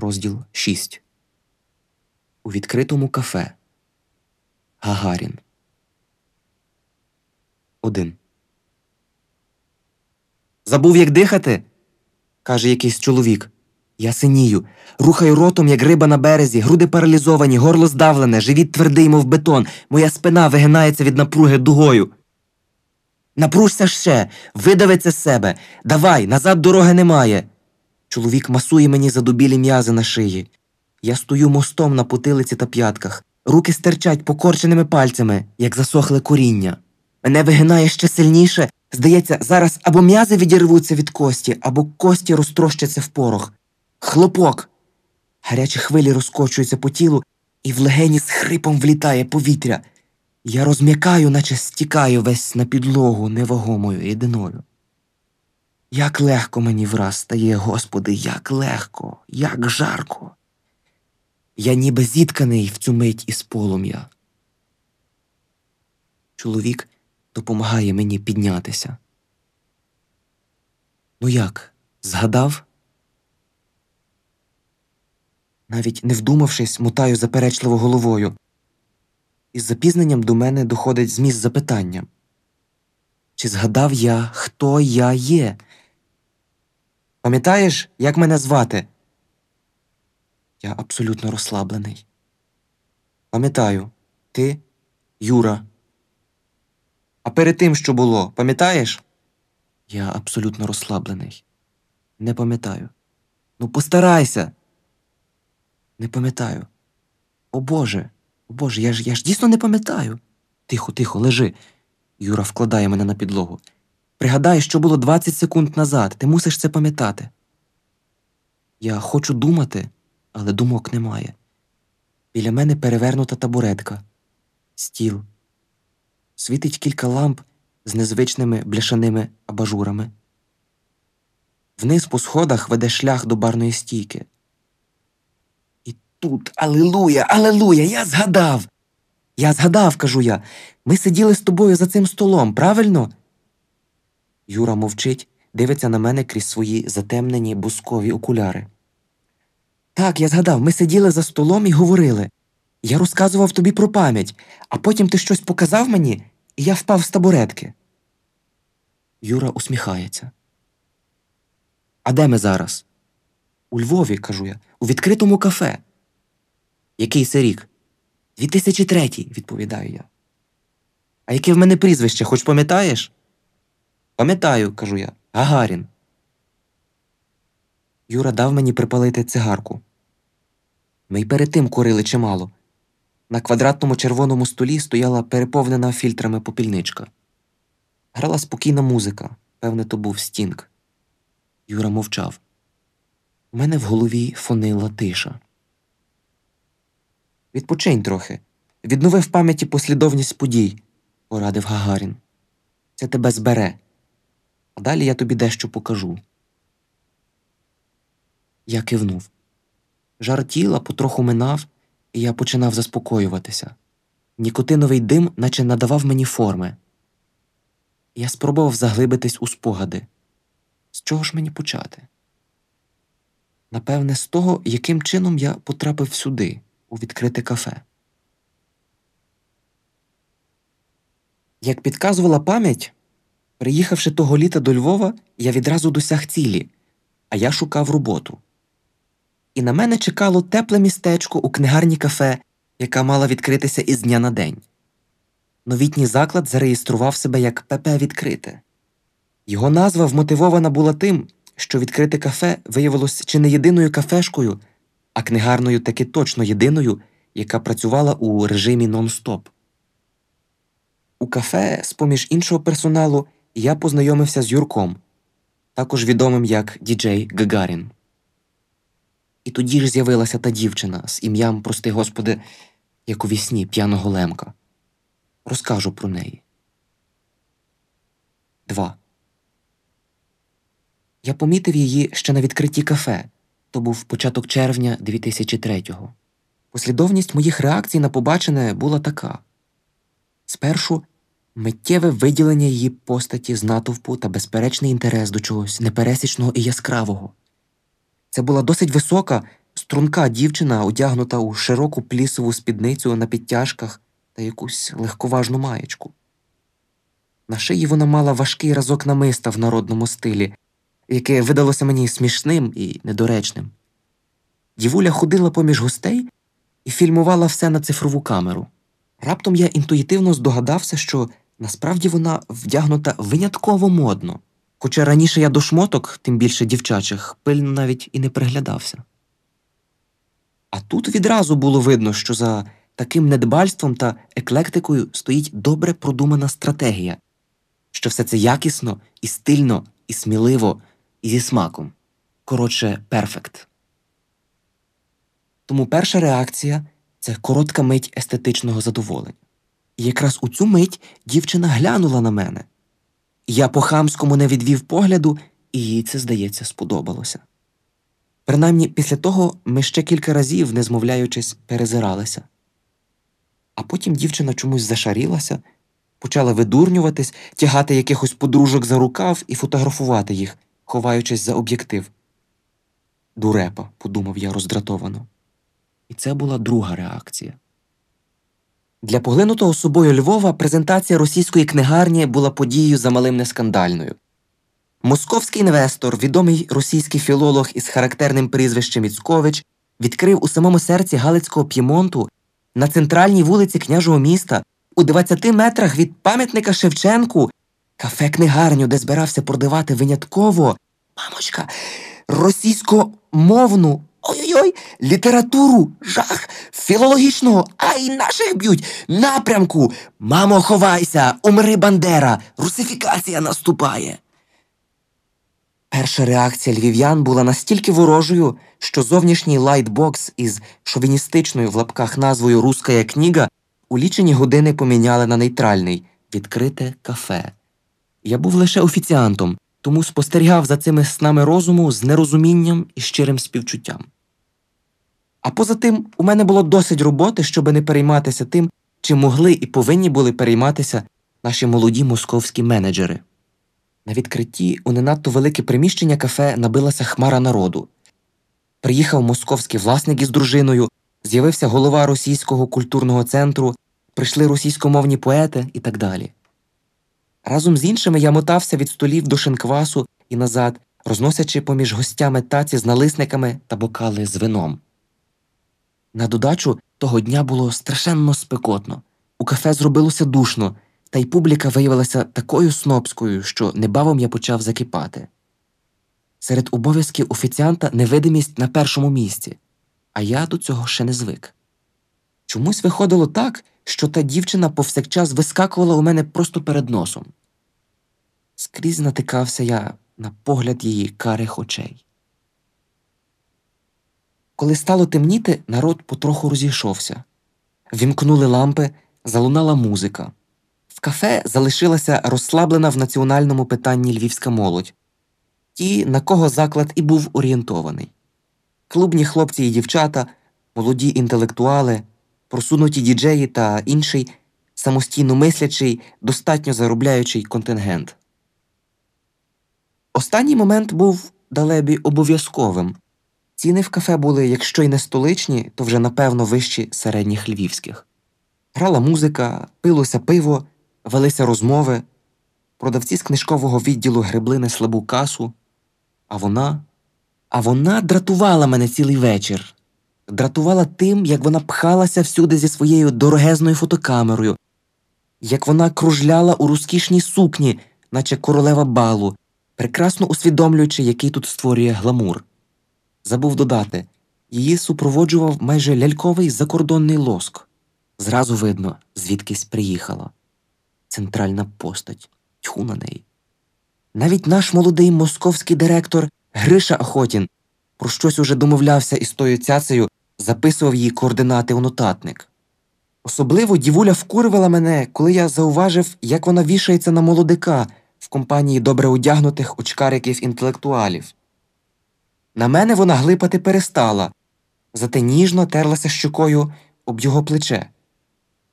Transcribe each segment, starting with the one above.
Розділ 6. У відкритому кафе. Гагарін. 1. Забув, як дихати? каже якийсь чоловік. Я синію, рухаю ротом, як риба на березі, груди паралізовані, горло здавлене, живіт твердий, мов бетон, моя спина вигинається від напруги дугою. Напружся ще, видави це з себе. Давай, назад дороги немає. Чоловік масує мені задубілі м'язи на шиї. Я стою мостом на потилиці та п'ятках, руки стирчать покорченими пальцями, як засохле коріння. Мене вигинає ще сильніше. Здається, зараз або м'язи відірвуться від кості, або кості розтрощаться в порох. Хлопок. Гарячі хвилі розкочуються по тілу, і в легені з хрипом влітає повітря. Я розм'якаю, наче стікаю весь на підлогу невагомою єдиною. Як легко мені враз стає, Господи, як легко, як жарко. Я ніби зітканий в цю мить із полум'я. Чоловік допомагає мені піднятися. Ну як, згадав? Навіть не вдумавшись, мотаю заперечливо головою. Із запізненням до мене доходить зміст запитання. Чи згадав я, хто я є? Пам'ятаєш, як мене звати? Я абсолютно розслаблений. Пам'ятаю, ти Юра. А перед тим, що було, пам'ятаєш? Я абсолютно розслаблений. Не пам'ятаю. Ну, постарайся. Не пам'ятаю. О Боже, о Боже, я ж я ж дійсно не пам'ятаю. Тихо, тихо, лежи. Юра вкладає мене на підлогу. Пригадай, що було 20 секунд назад. Ти мусиш це пам'ятати. Я хочу думати, але думок немає. Біля мене перевернута табуретка, стіл. Світить кілька ламп з незвичними бляшаними абажурами. Вниз по сходах веде шлях до барної стійки. І тут, алилуя, алилуя, я згадав. Я згадав, кажу я. Ми сиділи з тобою за цим столом, правильно? Юра мовчить, дивиться на мене крізь свої затемнені бускові окуляри. Так, я згадав, ми сиділи за столом і говорили. Я розказував тобі про пам'ять, а потім ти щось показав мені, і я впав з табуретки. Юра усміхається. А де ми зараз? У Львові, кажу я, у відкритому кафе. Який це рік? 2003, відповідаю я. А яке в мене прізвище, хоч пам'ятаєш? Пам'ятаю, кажу я. Гагарін. Юра дав мені припалити цигарку. Ми й перед тим курили чимало. На квадратному червоному столі стояла переповнена фільтрами попільничка. Грала спокійна музика, певне, то був стінг. Юра мовчав. У мене в голові фонила тиша. Відпочинь трохи. Віднови в пам'яті послідовність подій, порадив Гагарін. Це тебе збере. Далі я тобі дещо покажу. Я кивнув. Жар тіла потроху минав, і я починав заспокоюватися. Нікотиновий дим, наче надавав мені форми. Я спробував заглибитись у спогади. З чого ж мені почати? Напевне, з того, яким чином я потрапив сюди, у відкрите кафе. Як підказувала пам'ять, приїхавши того літа до Львова, я відразу досяг цілі, а я шукав роботу. І на мене чекало тепле містечко у книгарні кафе, яка мала відкритися із дня на день. Новітній заклад зареєстрував себе як ПП відкрите. Його назва вмотивована була тим, що відкрите кафе виявилось чи не єдиною кафешкою, а книгарною таки точно єдиною, яка працювала у режимі нон-стоп. У кафе, з поміж іншого персоналу, я познайомився з Юрком, також відомим як Діджей Гагарін. І тоді ж з'явилася та дівчина з ім'ям, прости Господи, як у вісні п'яного лемка. Розкажу про неї. 2. Я помітив її ще на відкритті кафе. То був початок червня 2003-го. Послідовність моїх реакцій на побачене була така: спершу миттєве виділення її постаті з натовпу та безперечний інтерес до чогось непересічного і яскравого. Це була досить висока, струнка дівчина, одягнута у широку плісову спідницю на підтяжках та якусь легковажну маєчку. На шиї вона мала важкий разок намиста в народному стилі, яке видалося мені смішним і недоречним. Дівуля ходила поміж гостей і фільмувала все на цифрову камеру. Раптом я інтуїтивно здогадався, що насправді вона вдягнута винятково модно, хоча раніше я до шмоток, тим більше дівчачих, пильно навіть і не приглядався. А тут відразу було видно, що за таким недбальством та еклектикою стоїть добре продумана стратегія, що все це якісно і стильно, і сміливо, і зі смаком. Коротше, перфект. Тому перша реакція це коротка мить естетичного задоволення. І якраз у цю мить дівчина глянула на мене. Я по хамському не відвів погляду, і їй це, здається, сподобалося. Принаймні, після того ми ще кілька разів, не змовляючись, перезиралися. А потім дівчина чомусь зашарілася, почала видурнюватись, тягати якихось подружок за рукав і фотографувати їх, ховаючись за об'єктив. Дурепа, подумав я роздратовано. І це була друга реакція. Для поглинутого собою Львова презентація російської книгарні була подією замалим нескандальною. Московський інвестор, відомий російський філолог із характерним прізвищем Міцкович, відкрив у самому серці Галицького П'ємонту на центральній вулиці княжого міста у 20 метрах від пам'ятника Шевченку кафе книгарню, де збирався продавати винятково мамочка, російськомовну ой-ой-ой, літературу, жах, філологічного, ай наших б'ють напрямку. Мамо, ховайся, умри Бандера, русифікація наступає. Перша реакція львів'ян була настільки ворожою, що зовнішній лайтбокс із шовіністичною в лапках назвою Руская книга у лічені години поміняли на нейтральний відкрите кафе. Я був лише офіціантом, тому спостерігав за цими снами розуму з нерозумінням і щирим співчуттям. А поза тим, у мене було досить роботи, щоб не перейматися тим, чим могли і повинні були перейматися наші молоді московські менеджери. На відкритті у не надто велике приміщення кафе набилася хмара народу. Приїхав московський власник із дружиною, з'явився голова російського культурного центру, прийшли російськомовні поети і так далі. Разом з іншими я мотався від столів до шинквасу і назад, розносячи поміж гостями таці з налисниками та бокали з вином. На додачу того дня було страшенно спекотно. У кафе зробилося душно, та й публіка виявилася такою снобською, що небавом я почав закипати. Серед обов'язків офіціанта невидимість на першому місці, а я до цього ще не звик. Чомусь виходило так, що та дівчина повсякчас вискакувала у мене просто перед носом. Скрізь натикався я на погляд її карих очей. Коли стало темніти, народ потроху розійшовся. Вімкнули лампи, залунала музика. В кафе залишилася розслаблена в національному питанні львівська молодь, ті, на кого заклад і був орієнтований. Клубні хлопці і дівчата, молоді інтелектуали, просунуті діджеї та інший самостійно мислячий, достатньо заробляючий контингент. Останній момент був далебі обов'язковим. Ціни в кафе були, якщо й не столичні, то вже напевно вищі середніх львівських. Грала музика, пилося пиво, велися розмови, продавці з книжкового відділу гребли на слабу касу, а вона. А вона дратувала мене цілий вечір, дратувала тим, як вона пхалася всюди зі своєю дорогезною фотокамерою, як вона кружляла у розкішній сукні, наче королева балу, прекрасно усвідомлюючи, який тут створює гламур. Забув додати її супроводжував майже ляльковий закордонний лоск. Зразу видно, звідкись приїхала. Центральна постать, тьху на неї. Навіть наш молодий московський директор Гриша Охотін про щось уже домовлявся із тою цяцею, записував її координати у нотатник. Особливо дівуля вкурвила мене, коли я зауважив, як вона вішається на молодика в компанії добре одягнутих очкариків інтелектуалів. На мене вона глипати перестала, зате ніжно терлася щокою об його плече.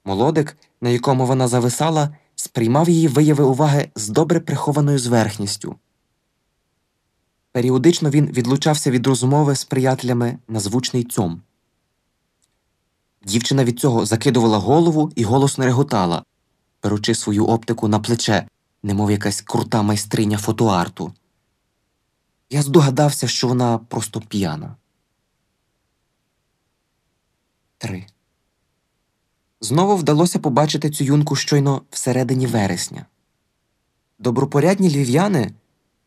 Молодик, на якому вона зависала, сприймав її вияви уваги з добре прихованою зверхністю. Періодично він відлучався від розмови з приятелями на звучний цьом. Дівчина від цього закидувала голову і голосно реготала, беручи свою оптику на плече, немов якась крута майстриня фотоарту. Я здогадався, що вона просто п'яна. 3. Знову вдалося побачити цю юнку щойно всередині вересня. Добропорядні львів'яни,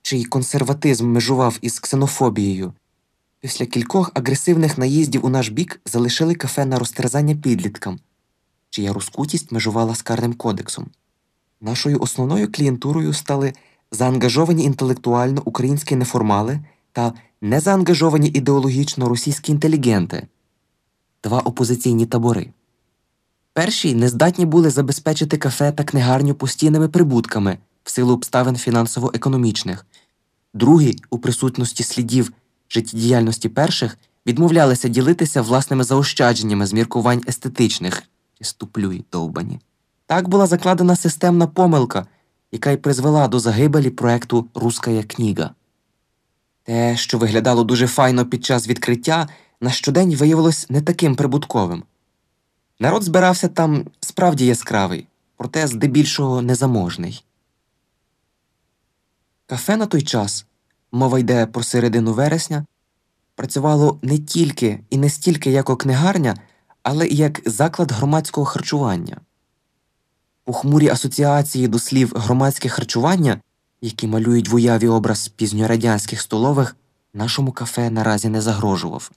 чий консерватизм межував із ксенофобією, після кількох агресивних наїздів у наш бік залишили кафе на розтерзання підліткам, чия розкутість межувала з карним кодексом. Нашою основною клієнтурою стали заангажовані інтелектуально українські неформали та незаангажовані ідеологічно російські інтелігенти, два опозиційні табори. Перші не здатні були забезпечити кафе та книгарню постійними прибутками в силу обставин фінансово-економічних, другі, у присутності слідів життєдіяльності перших, відмовлялися ділитися власними заощадженнями з міркувань естетичних ступлюй довбані. Так була закладена системна помилка, яка й призвела до загибелі проекту Руская книга. Те, що виглядало дуже файно під час відкриття, на щодень виявилось не таким прибутковим. Народ збирався там справді яскравий, проте здебільшого незаможний. Кафе на той час, мова йде про середину вересня, працювало не тільки і не стільки як книгарня, але і як заклад громадського харчування. Похмурі асоціації до слів громадське харчування, які малюють в уяві образ пізньорадянських столових, нашому кафе наразі не загрожував.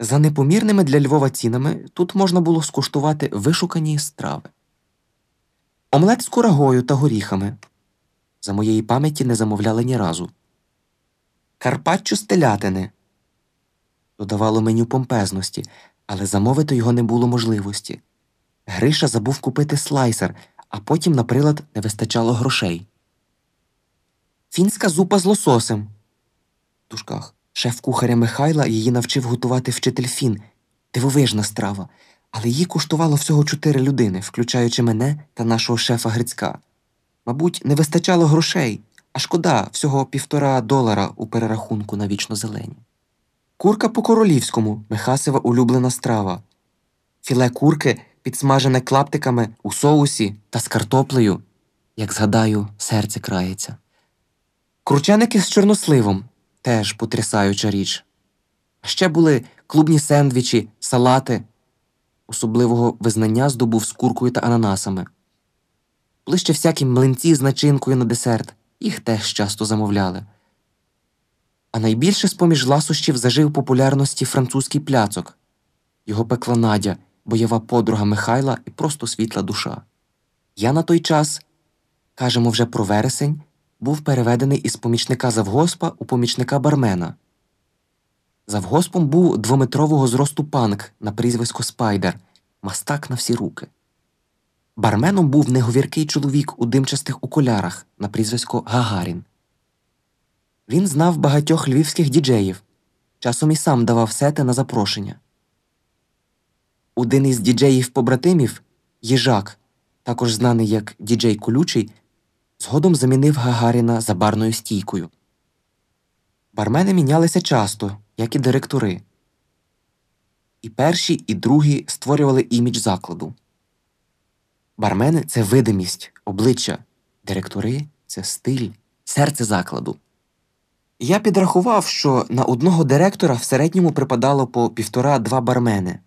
За непомірними для Львова цінами тут можна було скуштувати вишукані страви. Омлет з курагою та горіхами. За моєї пам'яті не замовляли ні разу. Карпаччо з телятини. Додавало меню помпезності, але замовити його не було можливості. Гриша забув купити слайсер, а потім, на прилад, не вистачало грошей. Фінська зупа з лососем. В. Шеф кухаря Михайла її навчив готувати вчитель фін. Дивовижна страва, але її куштувало всього чотири людини, включаючи мене та нашого шефа Грицька. Мабуть, не вистачало грошей, а шкода всього півтора долара у перерахунку на вічно зелені. Курка по королівському Михасева улюблена страва. Філе курки, підсмажене клаптиками у соусі та з картоплею, як згадаю, серце крається. Крученики з чорносливом теж потрясаюча річ. Ще були клубні сендвічі, салати, особливого визнання здобув з куркою та ананасами. Ближче всякі млинці з начинкою на десерт, їх теж часто замовляли. А найбільше з поміж ласощів зажив популярності французький пляцок. Його пекла Надя, бойова подруга Михайла і просто світла душа. Я на той час, кажемо вже про вересень, був переведений із помічника завгоспа у помічника бармена. Завгоспом був двометрового зросту панк на прізвисько Спайдер, мастак на всі руки. Барменом був неговіркий чоловік у димчастих окулярах на прізвисько Гагарін. Він знав багатьох львівських діджеїв, часом і сам давав сети на запрошення. Один із діджеїв побратимів Їжак, також знаний як діджей Колючий, згодом замінив Гагаріна за барною стійкою. Бармени мінялися часто, як і директори. І перші, і другі створювали імідж закладу. Бармени це видимість, обличчя, директори це стиль, серце закладу. Я підрахував, що на одного директора в середньому припадало по півтора-два бармени.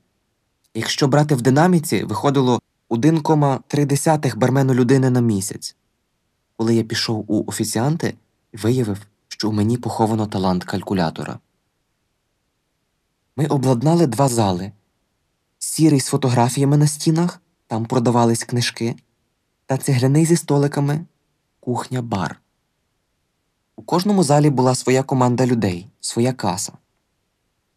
Якщо брати в динаміці, виходило 1,3 бармену людини на місяць. Коли я пішов у офіціанти, виявив, що у мені поховано талант калькулятора. Ми обладнали два зали сірий з фотографіями на стінах, там продавались книжки, та цегляний зі столиками кухня бар. У кожному залі була своя команда людей, своя каса.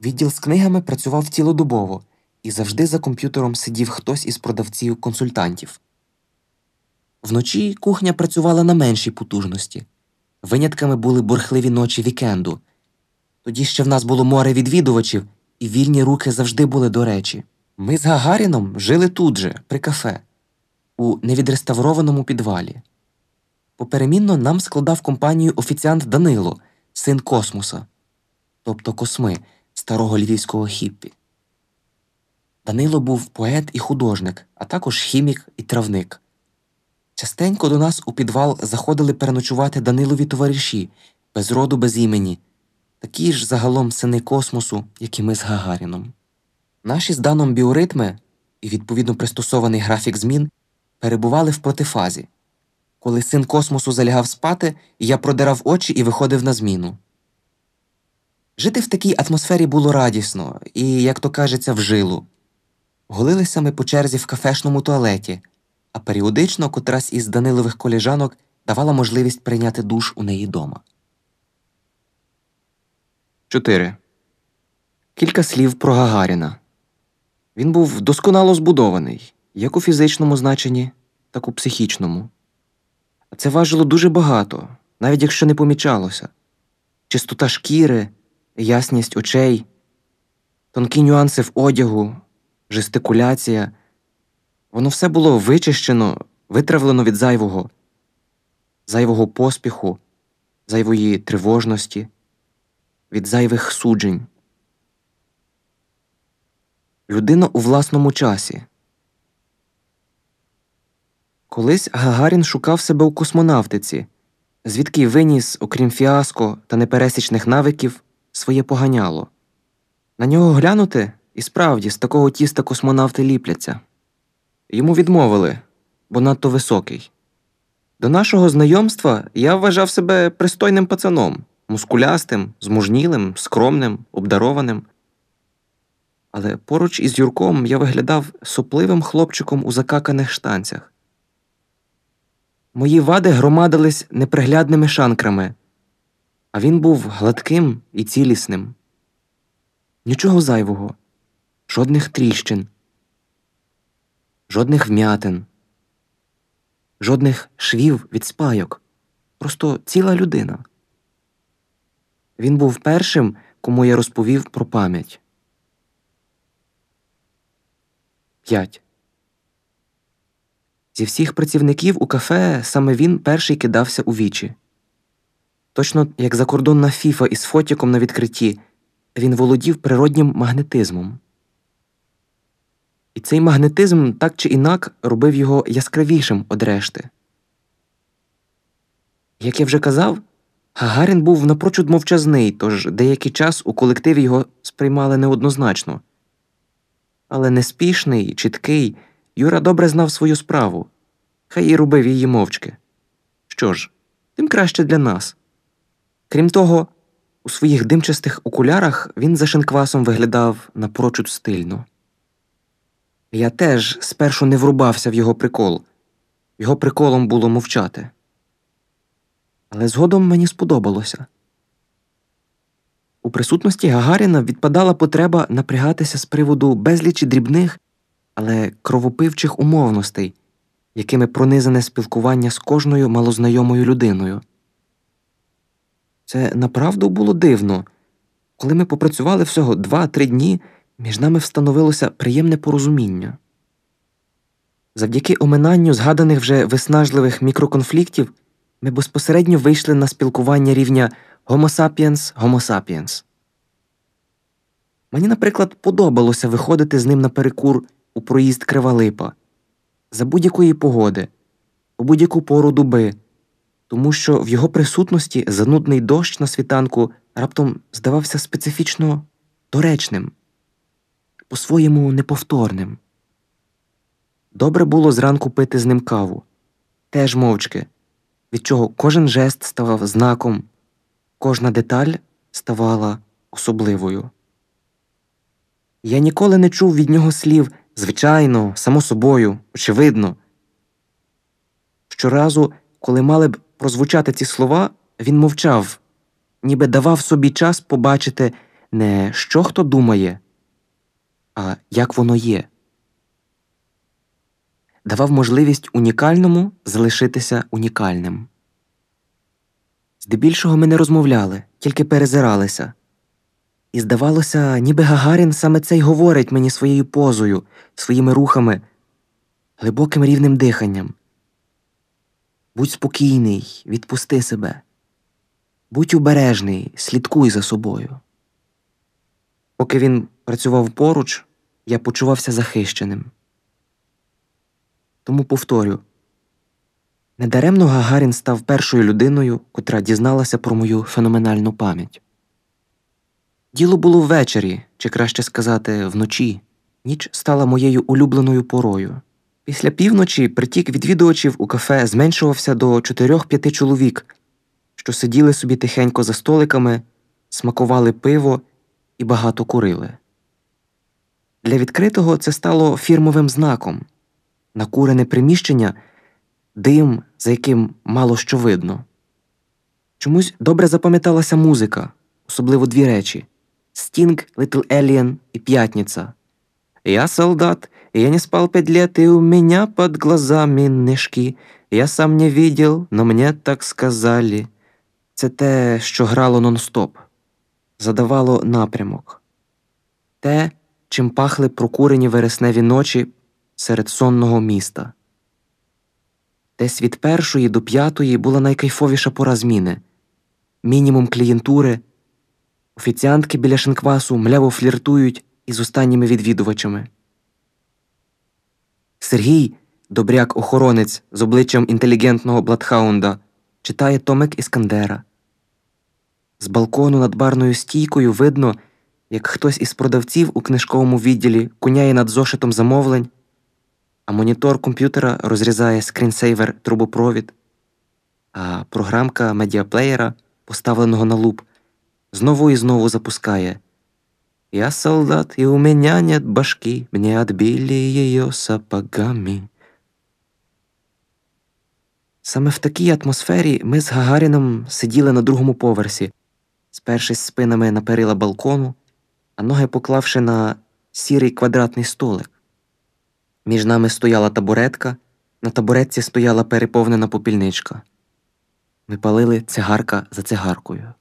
Відділ з книгами працював цілодобово, і завжди за комп'ютером сидів хтось із продавців консультантів. Вночі кухня працювала на меншій потужності. Винятками були бурхливі ночі вікенду. Тоді ще в нас було море відвідувачів, і вільні руки завжди були до речі. Ми з Гагаріном жили тут же, при кафе, у невідреставрованому підвалі. Поперемінно нам складав компанію офіціант Данило, син космоса, тобто косми старого львівського хіппі. Данило був поет і художник, а також хімік і травник. Частенько до нас у підвал заходили переночувати Данилові товариші, без роду, без імені, такі ж загалом сини космосу, як і ми з Гагаріном. Наші з даном біоритми і відповідно пристосований графік змін перебували в протифазі. Коли син космосу залягав спати, я продирав очі і виходив на зміну. Жити в такій атмосфері було радісно і, як то кажеться, в жилу. Голилися ми по черзі в кафешному туалеті, а періодично котрась із Данилових коліжанок давала можливість прийняти душ у неї дома. 4. Кілька слів про Гагаріна. Він був досконало збудований, як у фізичному значенні, так у психічному. А це важило дуже багато, навіть якщо не помічалося чистота шкіри, ясність очей, тонкі нюанси в одягу, жестикуляція. Воно все було вичищено, витравлено від зайвого, зайвого поспіху, зайвої тривожності, від зайвих суджень. Людина у власному часі. Колись Гагарін шукав себе у космонавтиці, звідки виніс, окрім фіаско та непересічних навиків, своє поганяло. На нього глянути і справді з такого тіста космонавти ліпляться. Йому відмовили, бо надто високий. До нашого знайомства я вважав себе пристойним пацаном, мускулястим, змужнілим, скромним, обдарованим. Але поруч із Юрком я виглядав сопливим хлопчиком у закаканих штанцях. Мої вади громадились неприглядними шанкрами, а він був гладким і цілісним. Нічого зайвого, жодних тріщин, жодних вм'ятин, жодних швів від спайок, просто ціла людина. Він був першим, кому я розповів про пам'ять. 5. Зі всіх працівників у кафе саме він перший кидався у вічі. Точно як закордонна фіфа із фотіком на відкритті, він володів природнім магнетизмом. І цей магнетизм так чи інак робив його яскравішим од решти. Як я вже казав, Гагарін був напрочуд мовчазний, тож деякий час у колективі його сприймали неоднозначно. Але неспішний, чіткий, Юра добре знав свою справу, хай і робив її мовчки. Що ж, тим краще для нас. Крім того, у своїх димчастих окулярах він за шинквасом виглядав напрочуд стильно. Я теж спершу не врубався в його прикол, його приколом було мовчати. Але згодом мені сподобалося. У присутності Гагаріна відпадала потреба напрягатися з приводу безлічі дрібних, але кровопивчих умовностей, якими пронизане спілкування з кожною малознайомою людиною. Це направду було дивно. Коли ми попрацювали всього два-три дні, між нами встановилося приємне порозуміння. Завдяки оминанню згаданих вже виснажливих мікроконфліктів ми безпосередньо вийшли на спілкування рівня Homo sapiens Homo sapiens. Мені, наприклад, подобалося виходити з ним на перекур у проїзд Кривалипа за будь-якої погоди, у будь-яку пору дуби, тому що в його присутності занудний дощ на світанку раптом здавався специфічно доречним, по-своєму неповторним. Добре було зранку пити з ним каву, теж мовчки, від чого кожен жест ставав знаком, кожна деталь ставала особливою. Я ніколи не чув від нього слів звичайно, само собою, очевидно. Щоразу, коли мали б прозвучати ці слова, він мовчав, ніби давав собі час побачити не що хто думає, а як воно є. Давав можливість унікальному залишитися унікальним. Здебільшого ми не розмовляли, тільки перезиралися. І здавалося, ніби Гагарін саме це й говорить мені своєю позою, своїми рухами, глибоким рівним диханням. Будь спокійний, відпусти себе. Будь обережний, слідкуй за собою. Поки він працював поруч, я почувався захищеним. Тому повторю недаремно Гагарін став першою людиною, котра дізналася про мою феноменальну пам'ять. Діло було ввечері, чи краще сказати, вночі. Ніч стала моєю улюбленою порою. Після півночі притік відвідувачів у кафе зменшувався до чотирьох-п'яти чоловік, що сиділи собі тихенько за столиками, смакували пиво і багато курили. Для відкритого це стало фірмовим знаком накурене приміщення, дим, за яким мало що видно. Чомусь добре запам'яталася музика, особливо дві речі Стінг, Little Alien і П'ятниця. Я солдат, я не спал пять лет, и у меня под глазами мешки. Я сам не видел, но мне так сказали. Це те, що грало нон-стоп, задавало напрямок, те, чим пахли прокурені вересневі ночі серед сонного міста. Десь від першої до п'ятої була найкайфовіша пора зміни, мінімум клієнтури, офіціантки біля шинквасу мляво фліртують із останніми відвідувачами. Сергій, добряк охоронець з обличчям інтелігентного бладхаунда, читає Томик Іскандера. З балкону над барною стійкою видно, як хтось із продавців у книжковому відділі куняє над зошитом замовлень, а монітор комп'ютера розрізає скрінсейвер трубопровід, а програмка медіаплеєра, поставленого на loop, знову і знову запускає. Я солдат, и у меня нет башки, мне отбили ее сапогами. Саме в такій атмосфері ми з Гагаріном сиділи на другому поверсі, спершись спинами на перила балкону, а ноги поклавши на сірий квадратний столик. Між нами стояла табуретка, на табуретці стояла переповнена попільничка. Ми палили цигарка за цигаркою.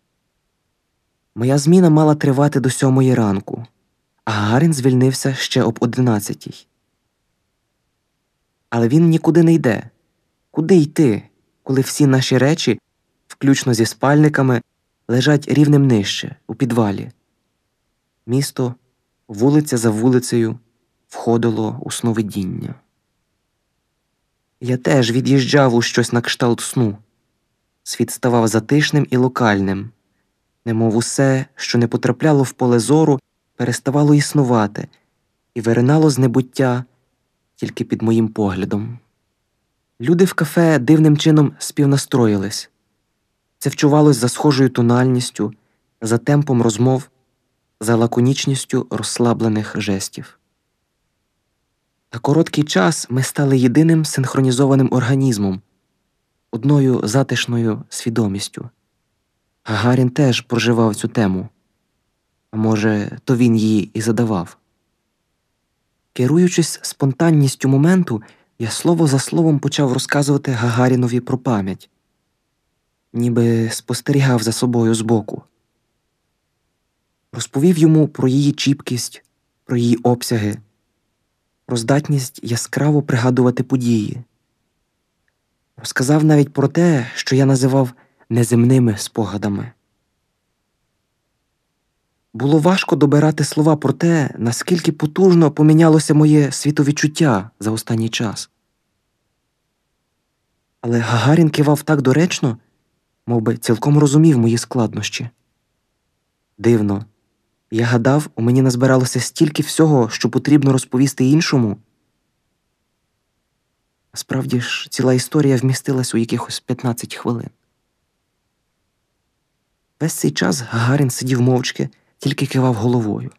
Моя зміна мала тривати до сьомої ранку, а Гагарін звільнився ще об одинадцятій. Але він нікуди не йде. Куди йти, коли всі наші речі, включно зі спальниками, лежать рівнем нижче, у підвалі? Місто, вулиця за вулицею, входило у сновидіння. Я теж від'їжджав у щось на кшталт сну. Світ ставав затишним і локальним немов усе, що не потрапляло в поле зору, переставало існувати і виринало з небуття тільки під моїм поглядом. Люди в кафе дивним чином співнастроїлись. Це вчувалось за схожою тональністю, за темпом розмов, за лаконічністю розслаблених жестів. За короткий час ми стали єдиним синхронізованим організмом, одною затишною свідомістю. Гагарін теж проживав цю тему, а може, то він її і задавав. Керуючись спонтанністю моменту, я слово за словом почав розказувати Гагарінові про пам'ять, ніби спостерігав за собою збоку. Розповів йому про її чіпкість, про її обсяги, про здатність яскраво пригадувати події. Розказав навіть про те, що я називав неземними спогадами. Було важко добирати слова про те, наскільки потужно помінялося моє світовідчуття за останній час. Але Гагарін кивав так доречно, мов би цілком розумів мої складнощі. Дивно, я гадав, у мені назбиралося стільки всього, що потрібно розповісти іншому. Справді ж, ціла історія вмістилась у якихось 15 хвилин. Весь цей час Гагарін сидів мовчки, тільки кивав головою.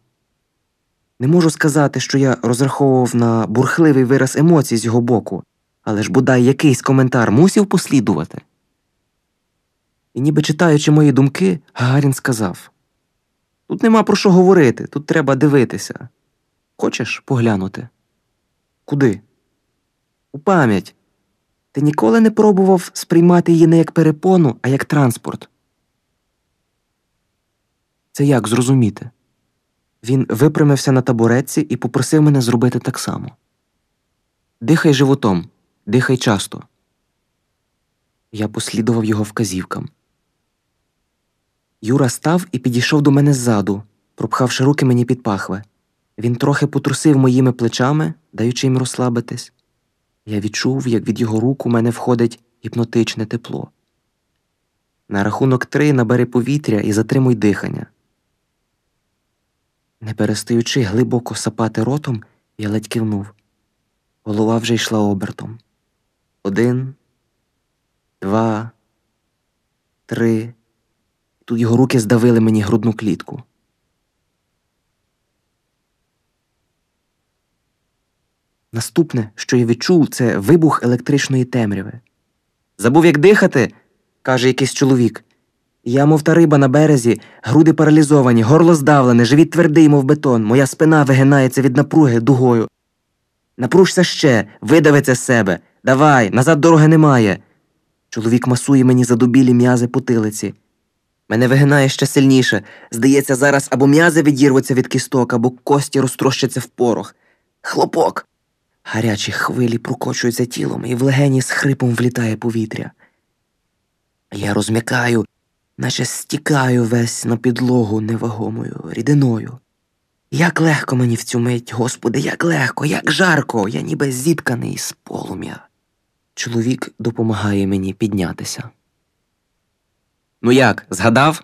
Не можу сказати, що я розраховував на бурхливий вираз емоцій з його боку, але ж бодай якийсь коментар мусів послідувати. І ніби читаючи мої думки, Гагарін сказав Тут нема про що говорити, тут треба дивитися. Хочеш поглянути? Куди? У пам'ять. Ти ніколи не пробував сприймати її не як перепону, а як транспорт. Це як зрозуміти? Він випрямився на табуретці і попросив мене зробити так само. Дихай животом, дихай часто. Я послідував його вказівкам. Юра став і підійшов до мене ззаду, пропхавши руки мені під пахви. Він трохи потрусив моїми плечами, даючи їм розслабитись. Я відчув, як від його рук у мене входить гіпнотичне тепло. На рахунок три набери повітря і затримуй дихання. Не перестаючи глибоко сапати ротом, я ледь кивнув. Голова вже йшла обертом. Один, два, три. Тут його руки здавили мені грудну клітку. Наступне, що я відчув, це вибух електричної темряви. Забув, як дихати, каже якийсь чоловік. Я, мов та риба на березі, груди паралізовані, горло здавлене, живіт твердий, мов бетон, моя спина вигинається від напруги дугою. Напружся ще, видави це з себе. Давай, назад дороги немає. Чоловік масує мені задубілі м'язи потилиці. Мене вигинає ще сильніше. Здається, зараз або м'язи відірвуться від кісток, або кості розтрощаться в порох. Хлопок. Гарячі хвилі прокочуються тілом, і в легені з хрипом влітає повітря. Я розм'якаю, наче стікаю весь на підлогу невагомою рідиною. Як легко мені в цю мить, Господи, як легко, як жарко, я ніби зітканий з полум'я. Чоловік допомагає мені піднятися. Ну як, згадав?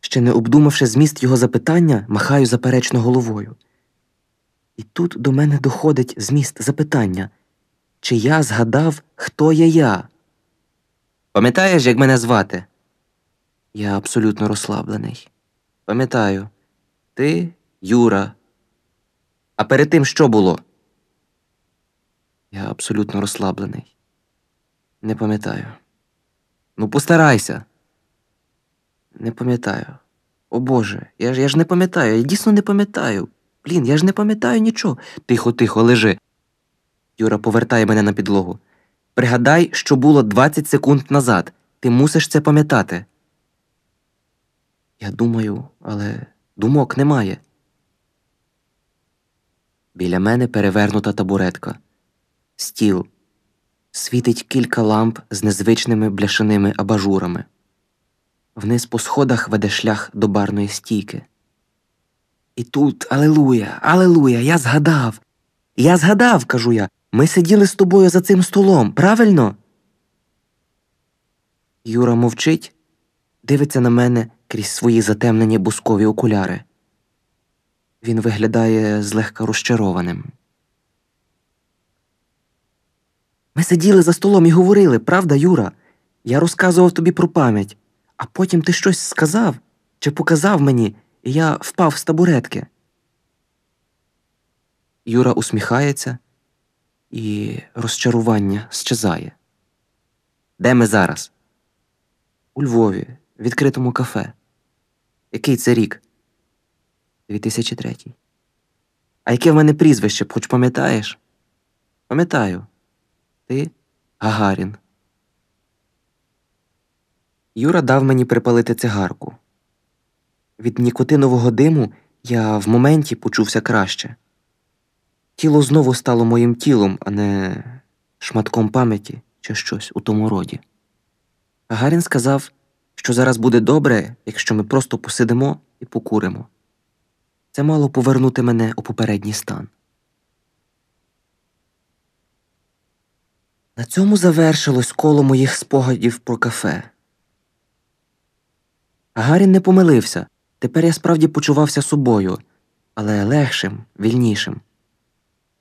Ще не обдумавши зміст його запитання, махаю заперечно головою. І тут до мене доходить зміст запитання чи я згадав, хто є я? Пам'ятаєш, як мене звати? Я абсолютно розслаблений. Пам'ятаю, ти Юра. А перед тим що було? Я абсолютно розслаблений. Не пам'ятаю. Ну, постарайся. Не пам'ятаю. О Боже, я ж я ж не пам'ятаю, я дійсно не пам'ятаю. Блін, я ж не пам'ятаю нічого. Тихо, тихо, лежи. Юра повертає мене на підлогу. Пригадай, що було 20 секунд назад. Ти мусиш це пам'ятати. Я думаю, але думок немає. Біля мене перевернута табуретка, стіл. Світить кілька ламп з незвичними бляшаними абажурами. Вниз по сходах веде шлях до барної стійки. І тут, алелуя, алелуя, я згадав. Я згадав, кажу я. Ми сиділи з тобою за цим столом, правильно? Юра мовчить, дивиться на мене крізь свої затемнені бускові окуляри. Він виглядає злегка розчарованим. Ми сиділи за столом і говорили, правда, Юра? Я розказував тобі про пам'ять, а потім ти щось сказав чи показав мені, і я впав з табуретки. Юра усміхається, і розчарування щезає. Де ми зараз? У Львові, в відкритому кафе. Який це рік? 2003. А яке в мене прізвище, хоч пам'ятаєш? Пам'ятаю. Ти Гагарін. Юра дав мені припалити цигарку. Від нікотинового диму я в моменті почувся краще. Тіло знову стало моїм тілом, а не шматком пам'яті чи щось у тому роді. Гагарін сказав, що зараз буде добре, якщо ми просто посидимо і покуримо. Це мало повернути мене у попередній стан. На цьому завершилось коло моїх спогадів про кафе. Гагарін не помилився. Тепер я справді почувався собою, але легшим, вільнішим,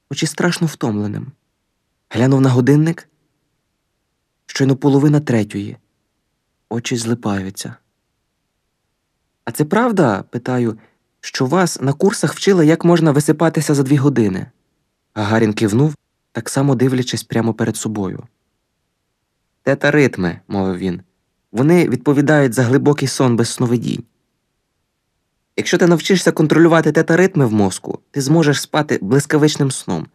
хоч і страшно втомленим. Глянув на годинник щойно половина третьої, очі злипаються. А це правда, питаю, що вас на курсах вчили, як можна висипатися за дві години? Гагарін кивнув, так само дивлячись прямо перед собою. Тета ритми, мовив він. Вони відповідають за глибокий сон без сновидінь. Якщо ти навчишся контролювати тета-ритми в мозку, ти зможеш спати блискавичним сном.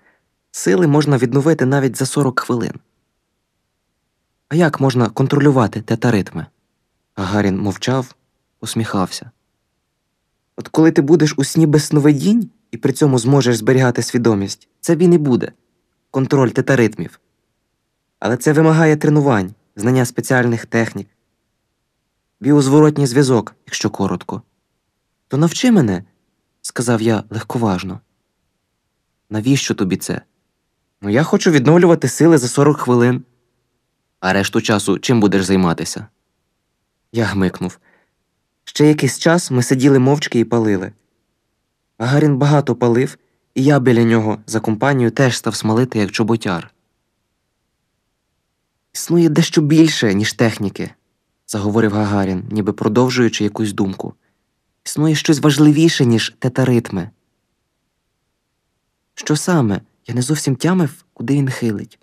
Сили можна відновити навіть за 40 хвилин. А як можна контролювати тета-ритми? Гагарін мовчав, усміхався. От коли ти будеш у сні без сновидінь і при цьому зможеш зберігати свідомість, це він і буде контроль тета-ритмів. Але це вимагає тренувань, знання спеціальних технік. біозворотній зв'язок, якщо коротко. То навчи мене, сказав я легковажно. Навіщо тобі це? Ну, я хочу відновлювати сили за 40 хвилин. А решту часу чим будеш займатися? Я гмикнув. Ще якийсь час ми сиділи мовчки і палили. Гагарін багато палив, і я біля нього за компанію теж став смалити, як чоботяр. Існує дещо більше, ніж техніки, заговорив Гагарін, ніби продовжуючи якусь думку. Існує щось важливіше, ніж тетаритми. Що саме? Я не зовсім тямив, куди він хилить.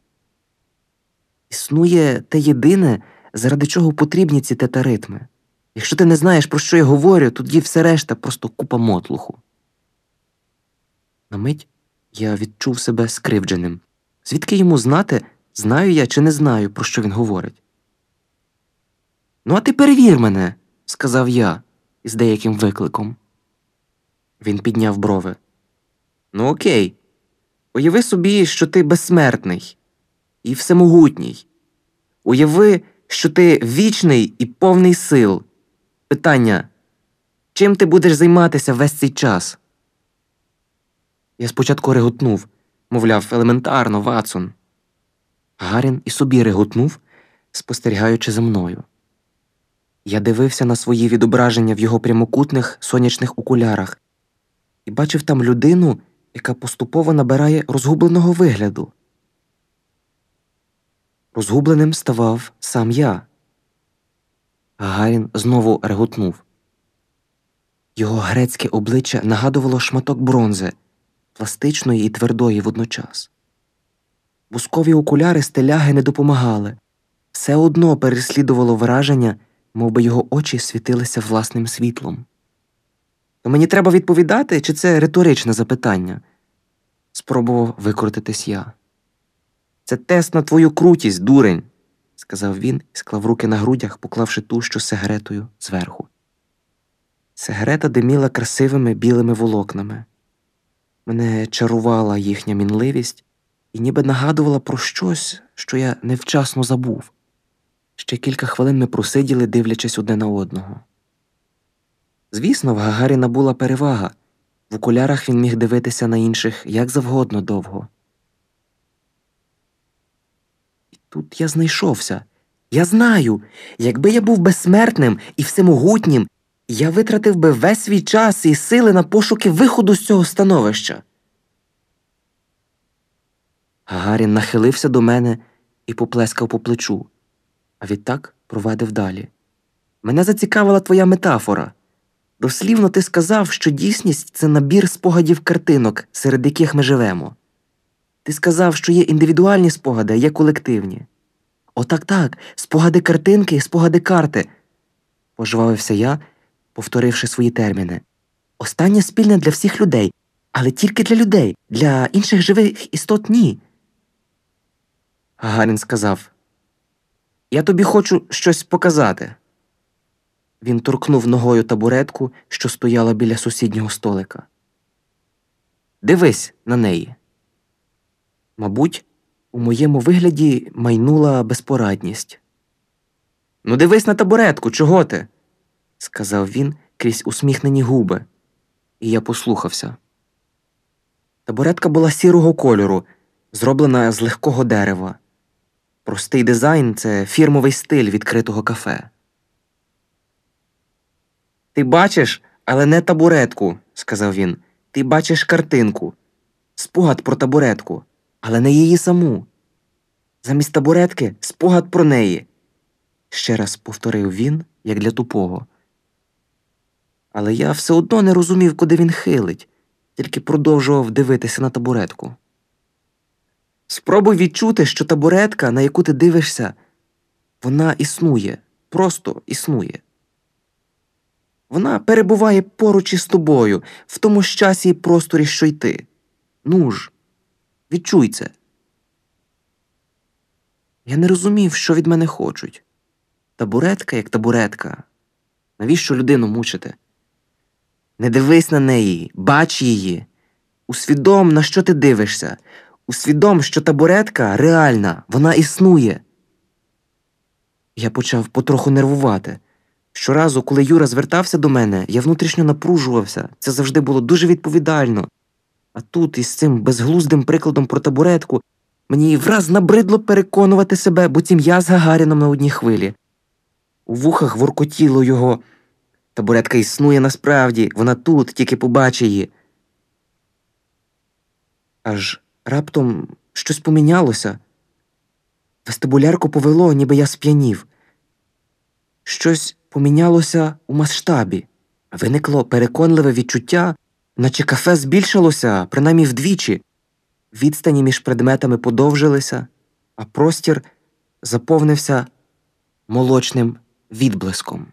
Існує те єдине, заради чого потрібні ці тетаритми. Якщо ти не знаєш, про що я говорю, тоді все решта просто купа мотлуху. На мить я відчув себе скривдженим. Звідки йому знати, знаю я чи не знаю, про що він говорить. Ну, а ти перевір мене, сказав я із деяким викликом. Він підняв брови. Ну, окей. Уяви собі, що ти безсмертний і всемогутній. Уяви, що ти вічний і повний сил. Питання чим ти будеш займатися весь цей час? Я спочатку реготнув, мовляв, елементарно, Ватсон. Гарін і собі реготнув, спостерігаючи за мною. Я дивився на свої відображення в його прямокутних сонячних окулярах і бачив там людину, яка поступово набирає розгубленого вигляду. Розгубленим ставав сам я. Гагарін знову реготнув. Його грецьке обличчя нагадувало шматок бронзи, пластичної і твердої водночас. Бускові окуляри стеляги не допомагали, все одно переслідувало враження, мов би його очі світилися власним світлом. То мені треба відповідати, чи це риторичне запитання? спробував викрутитись я. Це тест на твою крутість, дурень, сказав він і склав руки на грудях, поклавши ту, що сигаретою зверху. Сигарета диміла красивими білими волокнами. Мене чарувала їхня мінливість і ніби нагадувала про щось, що я невчасно забув. Ще кілька хвилин ми просиділи, дивлячись одне на одного. Звісно, в Гагаріна була перевага в окулярах він міг дивитися на інших як завгодно довго. І тут я знайшовся. Я знаю, якби я був безсмертним і всемогутнім, я витратив би весь свій час і сили на пошуки виходу з цього становища. Гагарін нахилився до мене і поплескав по плечу, а відтак провадив далі. Мене зацікавила твоя метафора. Дослівно ти сказав, що дійсність це набір спогадів картинок, серед яких ми живемо. Ти сказав, що є індивідуальні спогади, а є колективні. Отак так, спогади картинки і спогади карти, пожвавився я, повторивши свої терміни. Останнє спільне для всіх людей, але тільки для людей, для інших живих істот ні. Гагарін сказав Я тобі хочу щось показати. Він торкнув ногою табуретку, що стояла біля сусіднього столика. Дивись на неї. Мабуть, у моєму вигляді майнула безпорадність. Ну, дивись на табуретку, чого ти? Сказав він крізь усміхнені губи, і я послухався. Табуретка була сірого кольору, зроблена з легкого дерева. Простий дизайн це фірмовий стиль відкритого кафе. Ти бачиш, але не табуретку, сказав він. Ти бачиш картинку, спогад про табуретку, але не її саму. Замість табуретки спогад про неї. Ще раз повторив він, як для тупого. Але я все одно не розумів, куди він хилить, тільки продовжував дивитися на табуретку. Спробуй відчути, що табуретка, на яку ти дивишся, вона існує, просто існує. Вона перебуває поруч із тобою, в тому ж часі і просторі, що й ти. Ну ж, відчуй це. Я не розумів, що від мене хочуть. Табуретка як табуретка. Навіщо людину мучити? Не дивись на неї, бач її. Усвідом, на що ти дивишся. Усвідом, що табуретка реальна, вона існує. Я почав потроху нервувати. Щоразу, коли Юра звертався до мене, я внутрішньо напружувався. Це завжди було дуже відповідально. А тут, із цим безглуздим прикладом про табуретку, мені враз набридло переконувати себе, буцім я з Гагаріном на одній хвилі. У вухах воркотіло його. Табуретка існує насправді, вона тут, тільки побачи її. Аж раптом щось помінялося. Вестибулярку повело, ніби я сп'янів. Щось помінялося у масштабі. Виникло переконливе відчуття, наче кафе збільшилося, принаймні вдвічі. Відстані між предметами подовжилися, а простір заповнився молочним відблиском.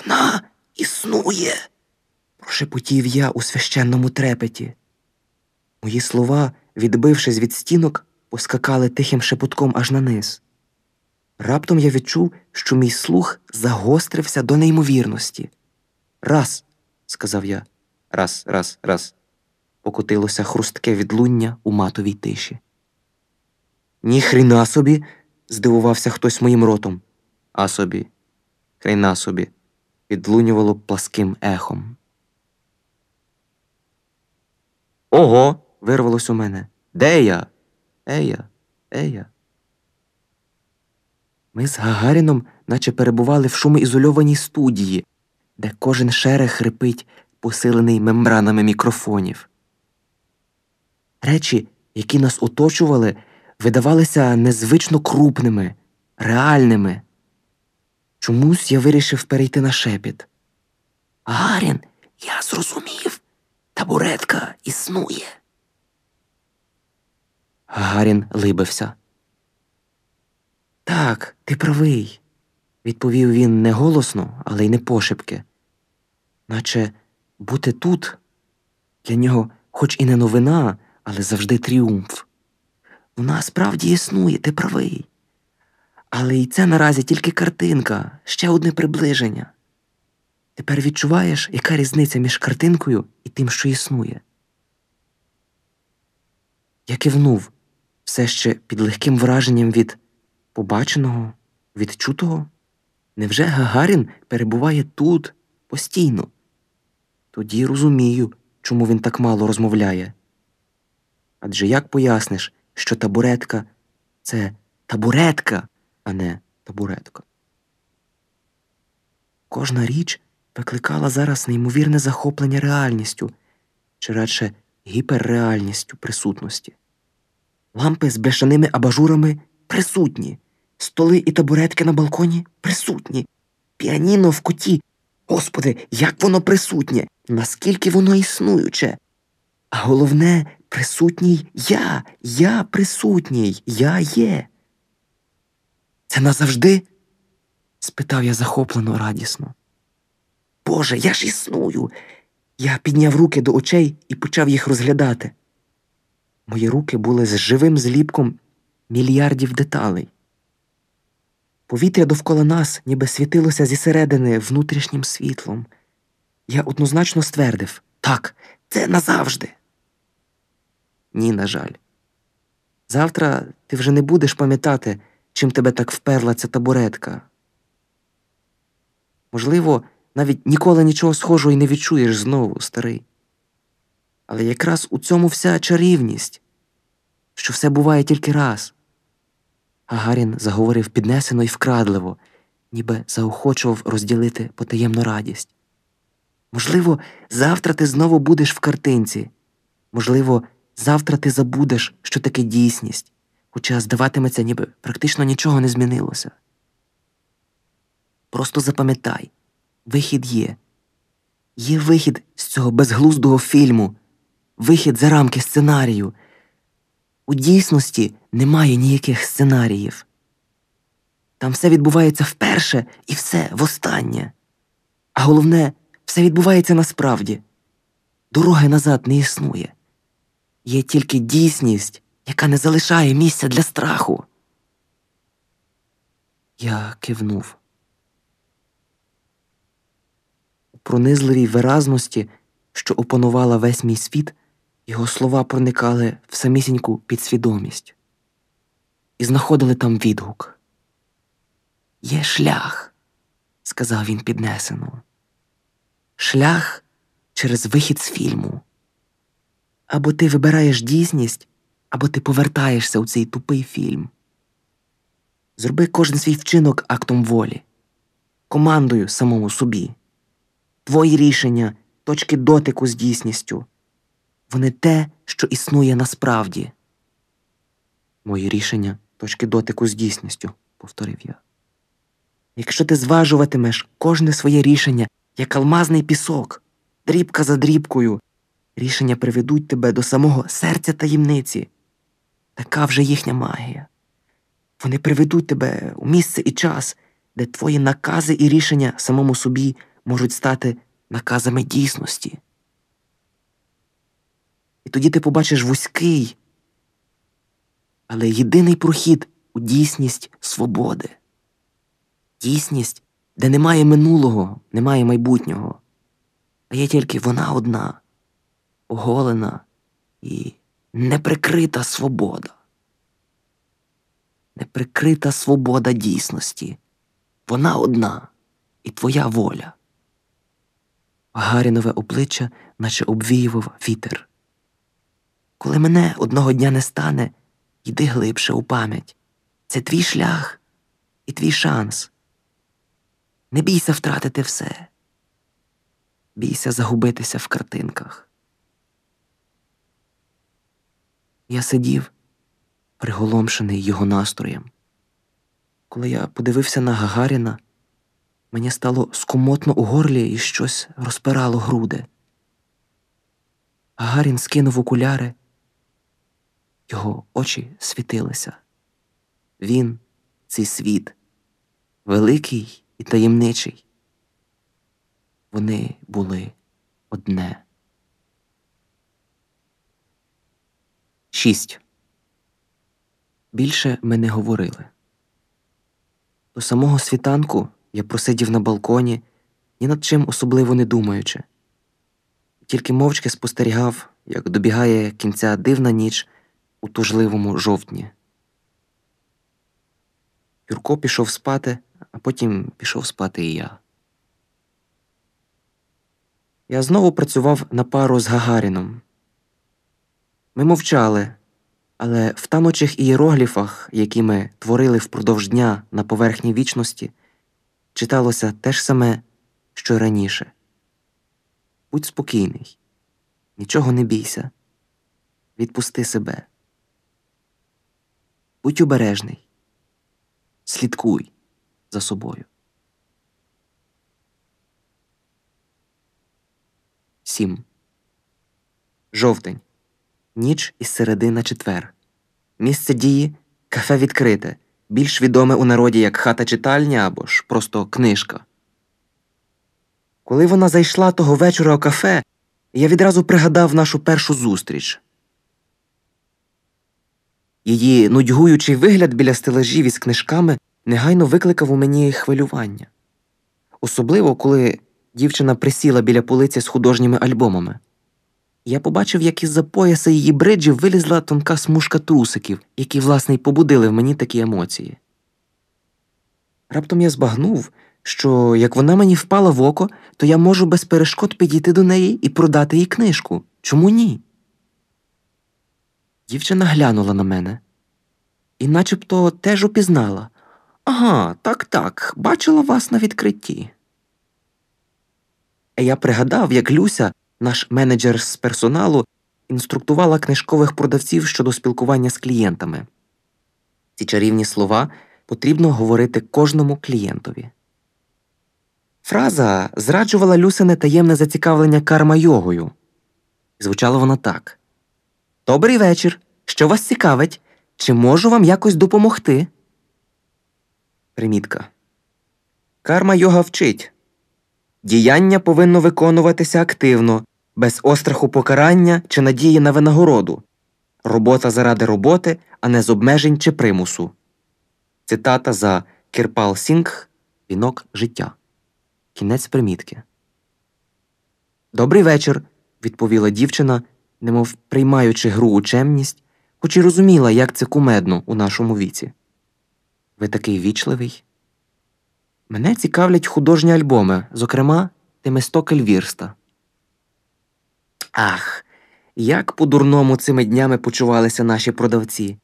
Вона існує, прошепотів я у священному трепеті. Мої слова, відбившись від стінок, поскакали тихим шепотком аж на низ. Раптом я відчув, що мій слух загострився до неймовірності. Раз, сказав я, раз, раз, раз. Покотилося хрустке відлуння у матовій тиші. Ні хріна собі, здивувався хтось моїм ротом. А собі, хріна собі, відлунювало пласким ехом. Ого. вирвалось у мене. Де я? Ея, ея. Ми з Гагаріном наче перебували в шумоізольованій студії, де кожен шерех хрипить, посилений мембранами мікрофонів. Речі, які нас оточували, видавалися незвично крупними, реальними. Чомусь я вирішив перейти на шепіт. Гарін, я зрозумів. Табуретка існує. Гагарін либився. Так, ти правий, відповів він не голосно, але й не пошепки. Наче бути тут для нього, хоч і не новина, але завжди тріумф. Вона справді існує, ти правий. Але і це наразі тільки картинка, ще одне приближення. Тепер відчуваєш, яка різниця між картинкою і тим, що існує. Я кивнув все ще під легким враженням від побаченого, відчутого. Невже Гагарін перебуває тут постійно? Тоді розумію, чому він так мало розмовляє. Адже як поясниш, що табуретка це табуретка, а не табуретка? Кожна річ викликала зараз неймовірне захоплення реальністю, чи радше гіперреальністю присутності. Лампи з бляшаними абажурами присутні, столи і табуретки на балконі присутні, піаніно в куті. Господи, як воно присутнє, наскільки воно існуюче. А головне, присутній я, я присутній, я є. Це назавжди? спитав я захоплено радісно. Боже, я ж існую. Я підняв руки до очей і почав їх розглядати. Мої руки були з живим зліпком мільярдів деталей. Повітря довкола нас ніби світилося зі середини внутрішнім світлом. Я однозначно ствердив так, це назавжди. Ні, на жаль. Завтра ти вже не будеш пам'ятати, чим тебе так вперла ця табуретка. Можливо, навіть ніколи нічого схожого і не відчуєш знову, старий. Але якраз у цьому вся чарівність, що все буває тільки раз. Гагарін заговорив піднесено й вкрадливо, ніби заохочував розділити потаємну радість. Можливо, завтра ти знову будеш в картинці, можливо, завтра ти забудеш, що таке дійсність, хоча здаватиметься, ніби практично нічого не змінилося. Просто запам'ятай вихід є. Є вихід з цього безглуздого фільму, вихід за рамки сценарію. У дійсності немає ніяких сценаріїв. Там все відбувається вперше і все востаннє. А головне, все відбувається насправді. Дороги назад не існує. Є тільки дійсність, яка не залишає місця для страху. Я кивнув. У пронизливій виразності, що опанувала весь мій світ, його слова проникали в самісіньку підсвідомість і знаходили там відгук. Є шлях, сказав він піднесено. Шлях через вихід з фільму. Або ти вибираєш дійсність, або ти повертаєшся у цей тупий фільм. Зроби кожен свій вчинок актом волі, командою самому собі. Твої рішення, точки дотику з дійсністю. Вони те, що існує насправді. Мої рішення точки дотику з дійсністю, повторив я. Якщо ти зважуватимеш кожне своє рішення як алмазний пісок, дрібка за дрібкою, рішення приведуть тебе до самого серця таємниці. Така вже їхня магія. Вони приведуть тебе у місце і час, де твої накази і рішення самому собі можуть стати наказами дійсності. І тоді ти побачиш вузький, але єдиний прохід у дійсність свободи. Дійсність, де немає минулого, немає майбутнього, а є тільки вона одна, оголена і неприкрита свобода. Неприкрита свобода дійсності. Вона одна і твоя воля. Гарінове обличчя, наче обвіював вітер. Коли мене одного дня не стане, йди глибше у пам'ять. Це твій шлях і твій шанс. Не бійся втратити все. Бійся загубитися в картинках. Я сидів, приголомшений його настроєм. Коли я подивився на Гагаріна, мені стало скомотно у горлі і щось розпирало груди. Гагарін скинув окуляри, його очі світилися. Він, цей світ, великий і таємничий. Вони були одне. Шість. Більше ми не говорили. До самого світанку я просидів на балконі, ні над чим особливо не думаючи, тільки мовчки спостерігав, як добігає кінця дивна ніч у тужливому жовтні. Юрко пішов спати, а потім пішов спати і я. Я знову працював на пару з Гагаріном. Ми мовчали, але в танучих ієрогліфах, які ми творили впродовж дня на поверхні вічності, читалося те ж саме, що раніше. Будь спокійний, нічого не бійся, відпусти себе. Будь обережний, слідкуй за собою. Сім. Жовтень. Ніч із середи на четвер. Місце дії кафе відкрите, більш відоме у народі як хата читальня або ж просто книжка. Коли вона зайшла того вечора у кафе, я відразу пригадав нашу першу зустріч. Її нудьгуючий вигляд біля стелажів із книжками негайно викликав у мені хвилювання. Особливо, коли дівчина присіла біля полиці з художніми альбомами. Я побачив, як із за пояса її бриджів вилізла тонка смужка трусиків, які, власне, й побудили в мені такі емоції. Раптом я збагнув, що як вона мені впала в око, то я можу без перешкод підійти до неї і продати їй книжку. Чому ні? Дівчина глянула на мене і начебто теж упізнала. Ага, так, так, бачила вас на відкритті. Я пригадав, як Люся, наш менеджер з персоналу, інструктувала книжкових продавців щодо спілкування з клієнтами. Ці чарівні слова потрібно говорити кожному клієнтові. Фраза зраджувала Люсине таємне зацікавлення карма йогою. Звучала вона так Добрий вечір. Що вас цікавить? Чи можу вам якось допомогти? Примітка. Карма йога вчить. Діяння повинно виконуватися активно, без остраху покарання чи надії на винагороду. Робота заради роботи, а не з обмежень чи примусу. Цитата за Кірпал Сінгх Вінок життя. Кінець примітки. Добрий вечір. відповіла дівчина, немов приймаючи гру у чемність, хоч і розуміла, як це кумедно у нашому віці. Ви такий вічливий. Мене цікавлять художні альбоми, зокрема, Темистокель Вірста. Ах, як по-дурному цими днями почувалися наші продавці.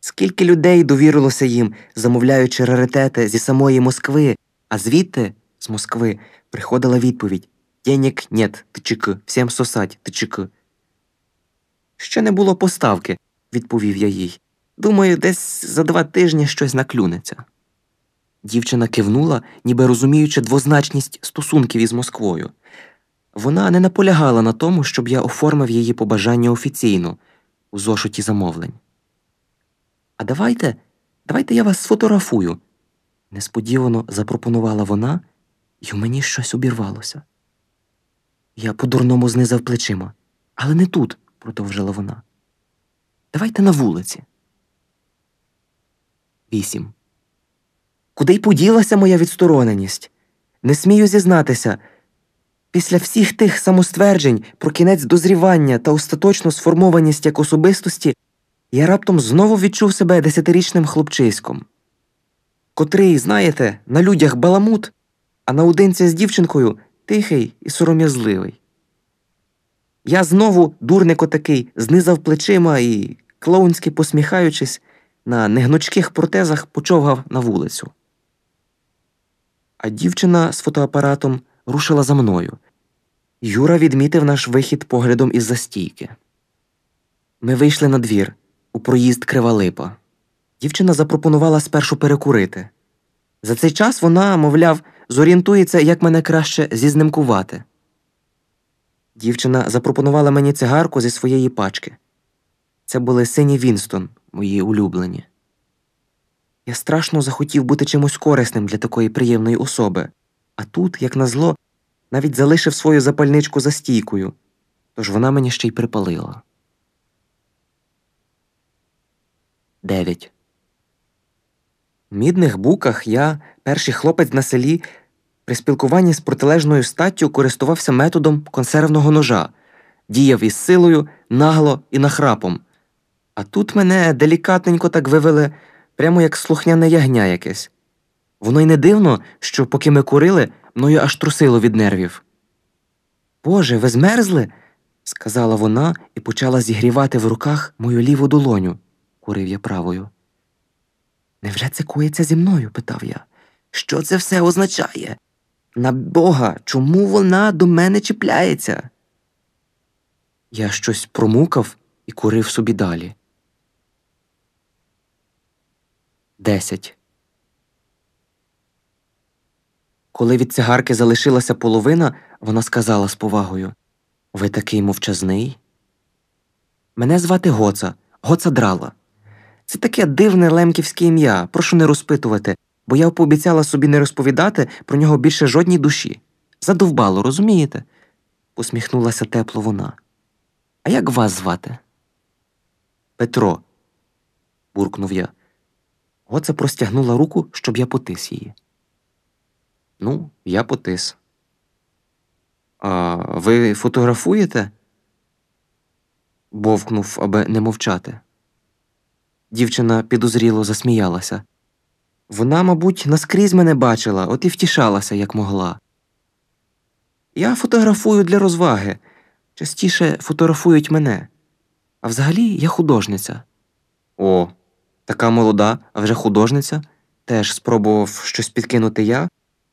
Скільки людей довірилося їм, замовляючи раритети зі самої Москви, а звідти, з Москви, приходила відповідь Денег нет, тичики, всім сосать, тичики. Ще не було поставки, відповів я їй. Думаю, десь за два тижні щось наклюнеться. Дівчина кивнула, ніби розуміючи двозначність стосунків із Москвою. Вона не наполягала на тому, щоб я оформив її побажання офіційно у зошиті замовлень. А давайте, давайте я вас сфотографую, несподівано запропонувала вона, і в мені щось обірвалося. Я по-дурному знизав плечима. Але не тут, продовжила вона. Давайте на вулиці. Вісім. Куди й поділася моя відстороненість? Не смію зізнатися. Після всіх тих самостверджень про кінець дозрівання та остаточну сформованість як особистості я раптом знову відчув себе десятирічним хлопчиськом, котрий, знаєте, на людях баламут, а наодинці з дівчинкою тихий і сором'язливий. Я знову, дурнико такий, знизав плечима і, клоунськи посміхаючись, на негнучких протезах почовгав на вулицю. А дівчина з фотоапаратом рушила за мною. Юра відмітив наш вихід поглядом із застійки. Ми вийшли на двір, у проїзд крива липа. Дівчина запропонувала спершу перекурити. За цей час вона, мовляв, зорієнтується, як мене краще зізнимкувати. Дівчина запропонувала мені цигарку зі своєї пачки. Це були сині Вінстон, мої улюблені. Я страшно захотів бути чимось корисним для такої приємної особи, а тут, як назло, навіть залишив свою запальничку за стійкою, тож вона мені ще й припалила. Дев'ять. В мідних буках я, перший хлопець на селі, при спілкуванні з протилежною статтю користувався методом консервного ножа, діяв із силою, нагло і нахрапом. А тут мене делікатненько так вивели, прямо як слухняне ягня якесь. Воно й не дивно, що, поки ми курили, мною аж трусило від нервів. Боже, ви змерзли? сказала вона і почала зігрівати в руках мою ліву долоню, курив я правою. Невже це коїться зі мною? питав я. Що це все означає? На Бога, чому вона до мене чіпляється? Я щось промукав і курив собі далі. Десять. Коли від цигарки залишилася половина, вона сказала з повагою Ви такий мовчазний? Мене звати Гоца, Гоца Драла. Це таке дивне лемківське ім'я, прошу не розпитувати, бо я пообіцяла собі не розповідати про нього більше жодній душі. Задовбало, розумієте? посміхнулася тепло вона. А як вас звати? Петро, буркнув я. Гоца простягнула руку, щоб я потис її. Ну, я потис. А ви фотографуєте? бовкнув, аби не мовчати. Дівчина підозріло засміялася. Вона, мабуть, наскрізь мене бачила, от і втішалася, як могла. Я фотографую для розваги. Частіше фотографують мене. А взагалі я художниця. О, така молода, а вже художниця. Теж спробував щось підкинути я,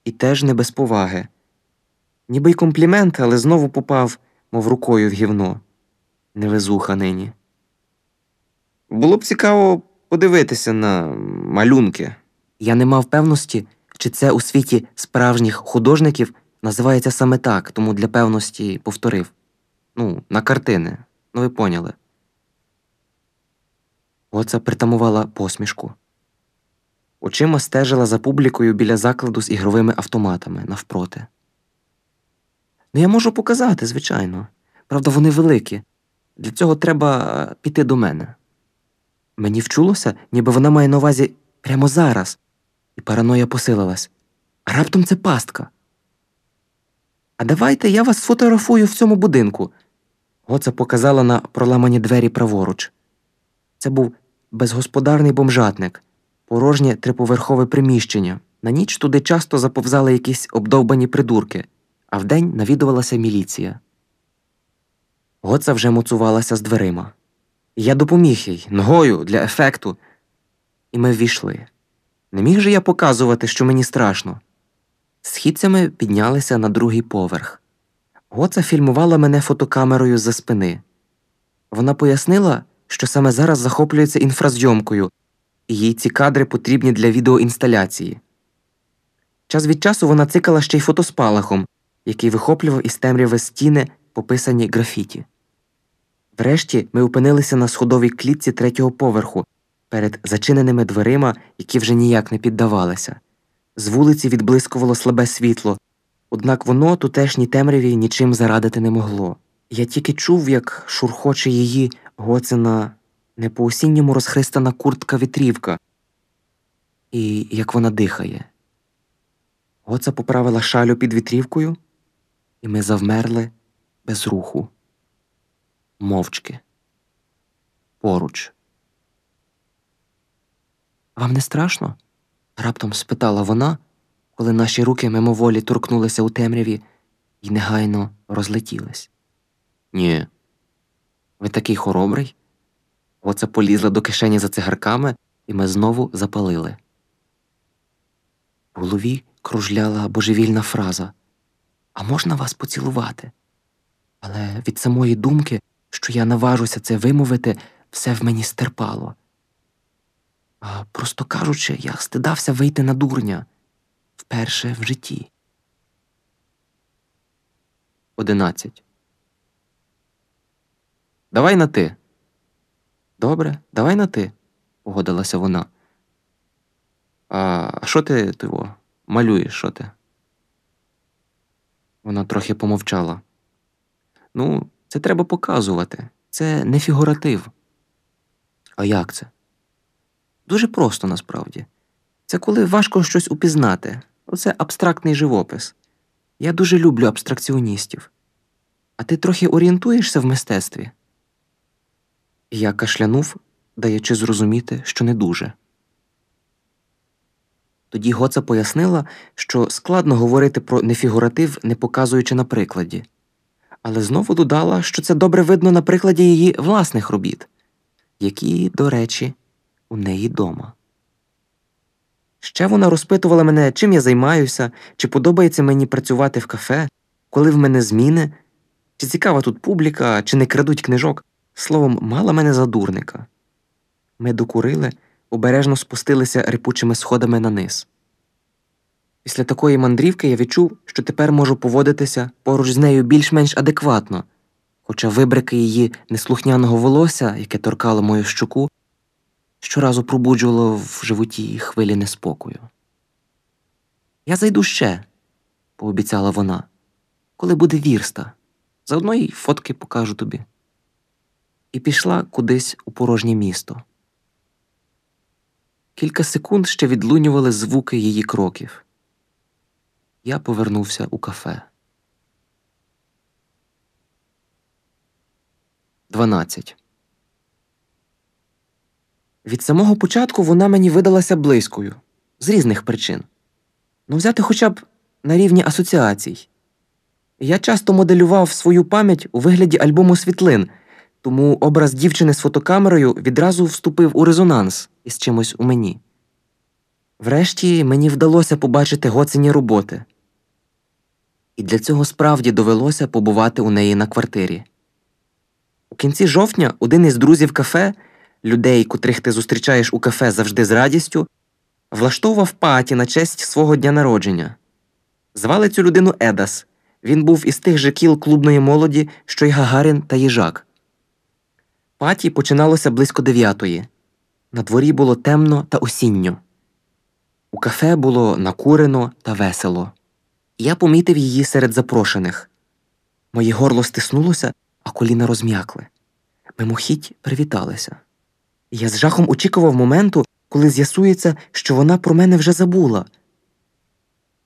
і теж не без поваги. Ніби й комплімент, але знову попав, мов рукою в гівно. Невезуха нині. Було б цікаво подивитися на малюнки. Я не мав певності, чи це у світі справжніх художників називається саме так, тому для певності повторив. Ну, на картини. Ну, ви поняли. Оца притамувала посмішку. Очима стежила за публікою біля закладу з ігровими автоматами навпроти. Ну, я можу показати, звичайно. Правда, вони великі. Для цього треба піти до мене. Мені вчулося, ніби вона має на увазі прямо зараз, і параноя посилилась. А раптом це пастка. А давайте я вас сфотографую в цьому будинку. Гоца показала на проламані двері праворуч. Це був безгосподарний бомжатник, порожнє триповерхове приміщення, На ніч туди часто заповзали якісь обдовбані придурки, а вдень навідувалася міліція. Гоца вже моцувалася з дверима. Я допоміг їй ногою для ефекту, і ми ввійшли. Не міг же я показувати, що мені страшно. Східцями піднялися на другий поверх. Гоца фільмувала мене фотокамерою за спини. Вона пояснила, що саме зараз захоплюється інфразйомкою, і їй ці кадри потрібні для відеоінсталяції. Час від часу вона цикала ще й фотоспалахом, який вихоплював із темряви стіни, пописані графіті. Врешті ми опинилися на сходовій клітці третього поверху перед зачиненими дверима, які вже ніяк не піддавалися. З вулиці відблискувало слабе світло, однак воно тутешній темряві нічим зарадити не могло. Я тільки чув, як шурхоче її гоцина не по осінньому розхристана куртка вітрівка, і як вона дихає. Гоца поправила шалю під вітрівкою, і ми завмерли без руху, мовчки, поруч. Вам не страшно? раптом спитала вона, коли наші руки мимоволі торкнулися у темряві і негайно розлетілись. Ні. Ви такий хоробрий? Оце полізла до кишені за цигарками, і ми знову запалили. В голові кружляла божевільна фраза А можна вас поцілувати? Але від самої думки, що я наважуся це вимовити, все в мені стерпало. А просто кажучи, я стидався вийти на дурня вперше в житті. Одинадцять. Давай на ти. Добре, давай на ти, погодилася вона. А що ти тиво, малюєш, що ти? Вона трохи помовчала. Ну, це треба показувати. Це не фігуратив. А як це? Дуже просто насправді. Це коли важко щось упізнати. Оце абстрактний живопис. Я дуже люблю абстракціоністів. А ти трохи орієнтуєшся в мистецтві? Я кашлянув, даючи зрозуміти, що не дуже. Тоді Гоца пояснила, що складно говорити про нефігуратив, не показуючи на прикладі, але знову додала, що це добре видно на прикладі її власних робіт, які, до речі, у неї дома. Ще вона розпитувала мене, чим я займаюся, чи подобається мені працювати в кафе, коли в мене зміни, чи цікава тут публіка, чи не крадуть книжок. Словом, мала мене за дурника. Ми докурили, обережно спустилися рипучими сходами на низ. Після такої мандрівки я відчув, що тепер можу поводитися поруч з нею більш-менш адекватно, хоча вибрики її неслухняного волосся, яке торкало мою щуку, щоразу пробуджувало в животі хвилі неспокою. Я зайду ще, пообіцяла вона, коли буде вірста. Заодно й фотки покажу тобі. І пішла кудись у порожнє місто. Кілька секунд ще відлунювали звуки її кроків. Я повернувся у кафе. 12. Від самого початку вона мені видалася близькою з різних причин. Ну, взяти хоча б на рівні асоціацій. Я часто моделював свою пам'ять у вигляді альбому світлин, тому образ дівчини з фотокамерою відразу вступив у резонанс із чимось у мені. Врешті мені вдалося побачити гоцині роботи, і для цього справді довелося побувати у неї на квартирі. У кінці жовтня один із друзів кафе людей, котрих ти зустрічаєш у кафе завжди з радістю, влаштовував паті на честь свого дня народження. Звали цю людину Едас. Він був із тих же кіл клубної молоді, що й Гагарін та їжак. Паті починалося близько дев'ятої. На дворі було темно та осінньо. У кафе було накурено та весело. Я помітив її серед запрошених. Моє горло стиснулося, а коліна розм'якли. Мимохідь привіталися. Я з жахом очікував моменту, коли з'ясується, що вона про мене вже забула.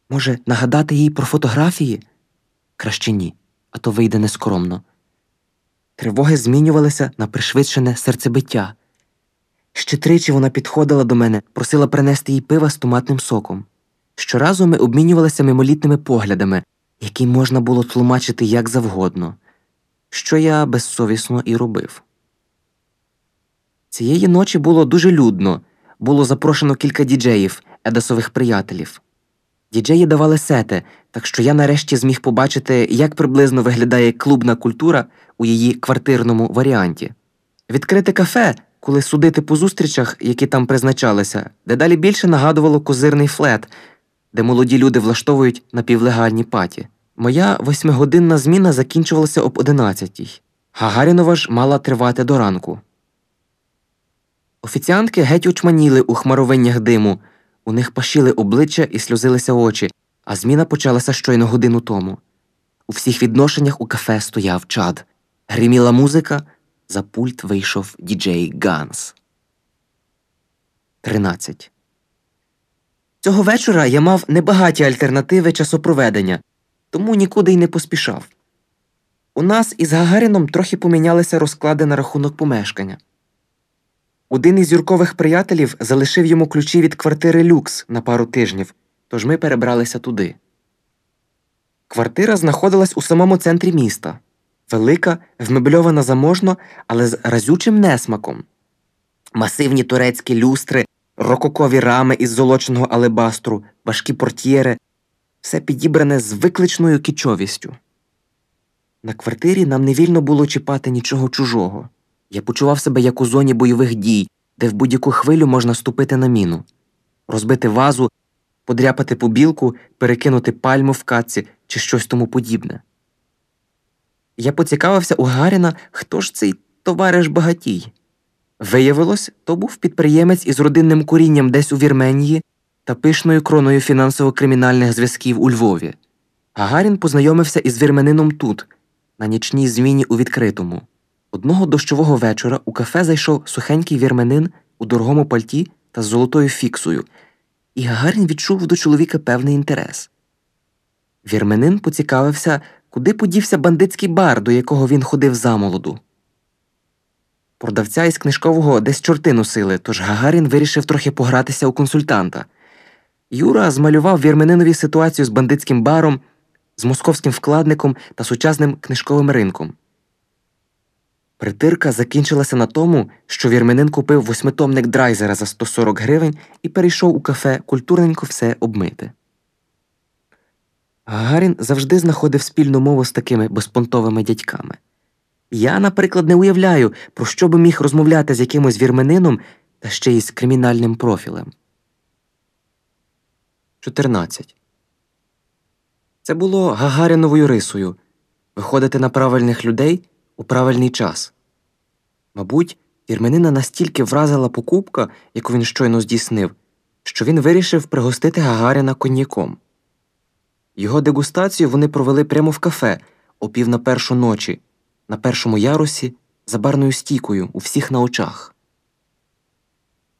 Може, нагадати їй про фотографії? Краще ні, а то вийде нескромно. Тривоги змінювалися на пришвидшене серцебиття. Ще тричі вона підходила до мене, просила принести їй пива з томатним соком. Щоразу ми обмінювалися мимолітними поглядами, які можна було тлумачити як завгодно, що я безсовісно і робив. Цієї ночі було дуже людно, було запрошено кілька діджеїв, едесових приятелів. Діджеї давали сети, так що я нарешті зміг побачити, як приблизно виглядає клубна культура у її квартирному варіанті. Відкрите кафе, коли судити по зустрічах, які там призначалися, дедалі більше нагадувало козирний флет, де молоді люди влаштовують напівлегальні паті. Моя восьмигодинна зміна закінчувалася об одинадцятій. Гагарінова ж мала тривати до ранку. Офіціантки геть очманіли у хмаровиннях диму, у них пашіли обличчя і сльозилися очі, а зміна почалася щойно годину тому. У всіх відношеннях у кафе стояв чад. Гриміла музика, за пульт вийшов діджей Ганс. 13. Цього вечора я мав небагаті альтернативи часопроведення, тому нікуди й не поспішав. У нас із Гагаріном трохи помінялися розклади на рахунок помешкання. Один із юркових приятелів залишив йому ключі від квартири люкс на пару тижнів, тож ми перебралися туди. Квартира знаходилась у самому центрі міста велика, вмебльована заможно, але з разючим несмаком. Масивні турецькі люстри, рококові рами із золоченого алебастру, важкі портьєри, все підібране з викличною кічовістю. На квартирі нам не вільно було чіпати нічого чужого. Я почував себе як у зоні бойових дій, де в будь-яку хвилю можна ступити на міну, розбити вазу, подряпати побілку, перекинути пальму в катці чи щось тому подібне. Я поцікавився у Гаріна, хто ж цей товариш багатій. Виявилось, то був підприємець із родинним корінням десь у Вірменії та пишною кроною фінансово-кримінальних зв'язків у Львові. Гагарін познайомився із вірменином тут, на нічній зміні у відкритому. Одного дощового вечора у кафе зайшов сухенький вірменин у дорогому пальті та з золотою фіксою, і Гагарін відчув до чоловіка певний інтерес. Вірменин поцікавився, куди подівся бандитський бар, до якого він ходив замолоду. Продавця із книжкового десь чорти носили, тож Гагарін вирішив трохи погратися у консультанта. Юра змалював вірменинові ситуацію з бандитським баром, з московським вкладником та сучасним книжковим ринком. Притирка закінчилася на тому, що вірменин купив восьмитомник драйзера за 140 гривень і перейшов у кафе культурненько все обмити. Гагарін завжди знаходив спільну мову з такими безпонтовими дядьками. Я, наприклад, не уявляю, про що би міг розмовляти з якимось вірменином та ще й з кримінальним профілем. 14. Це було Гагаріновою рисою виходити на правильних людей у правильний час. Мабуть, вірменина настільки вразила покупка, яку він щойно здійснив, що він вирішив пригостити Гагаріна коньяком. Його дегустацію вони провели прямо в кафе о пів на першу ночі, на першому ярусі, за барною стійкою у всіх на очах.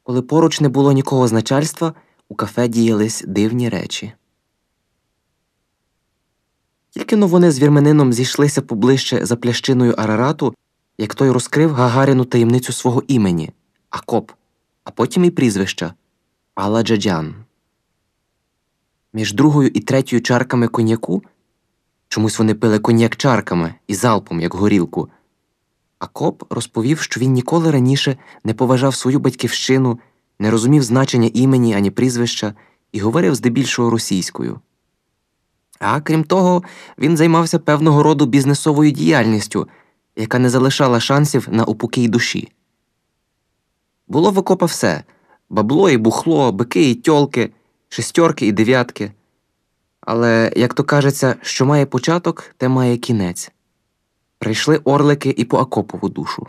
Коли поруч не було нікого з начальства, у кафе діялись дивні речі. Тільки но вони з вірменином зійшлися поближче за плящиною Арарату, як той розкрив Гагаріну таємницю свого імені Акоп, а потім і прізвища Аладжаджан. Між другою і третьою чарками коньяку чомусь вони пили коньяк чарками і залпом, як горілку. Акоп розповів, що він ніколи раніше не поважав свою батьківщину, не розумів значення імені ані прізвища і говорив здебільшого російською. А крім того, він займався певного роду бізнесовою діяльністю, яка не залишала шансів на упокій душі. Було в окопа все бабло і бухло, бики і тьолки, шестерки і дев'ятки. Але, як то кажеться, що має початок, те має кінець. Прийшли орлики і по Акопову душу.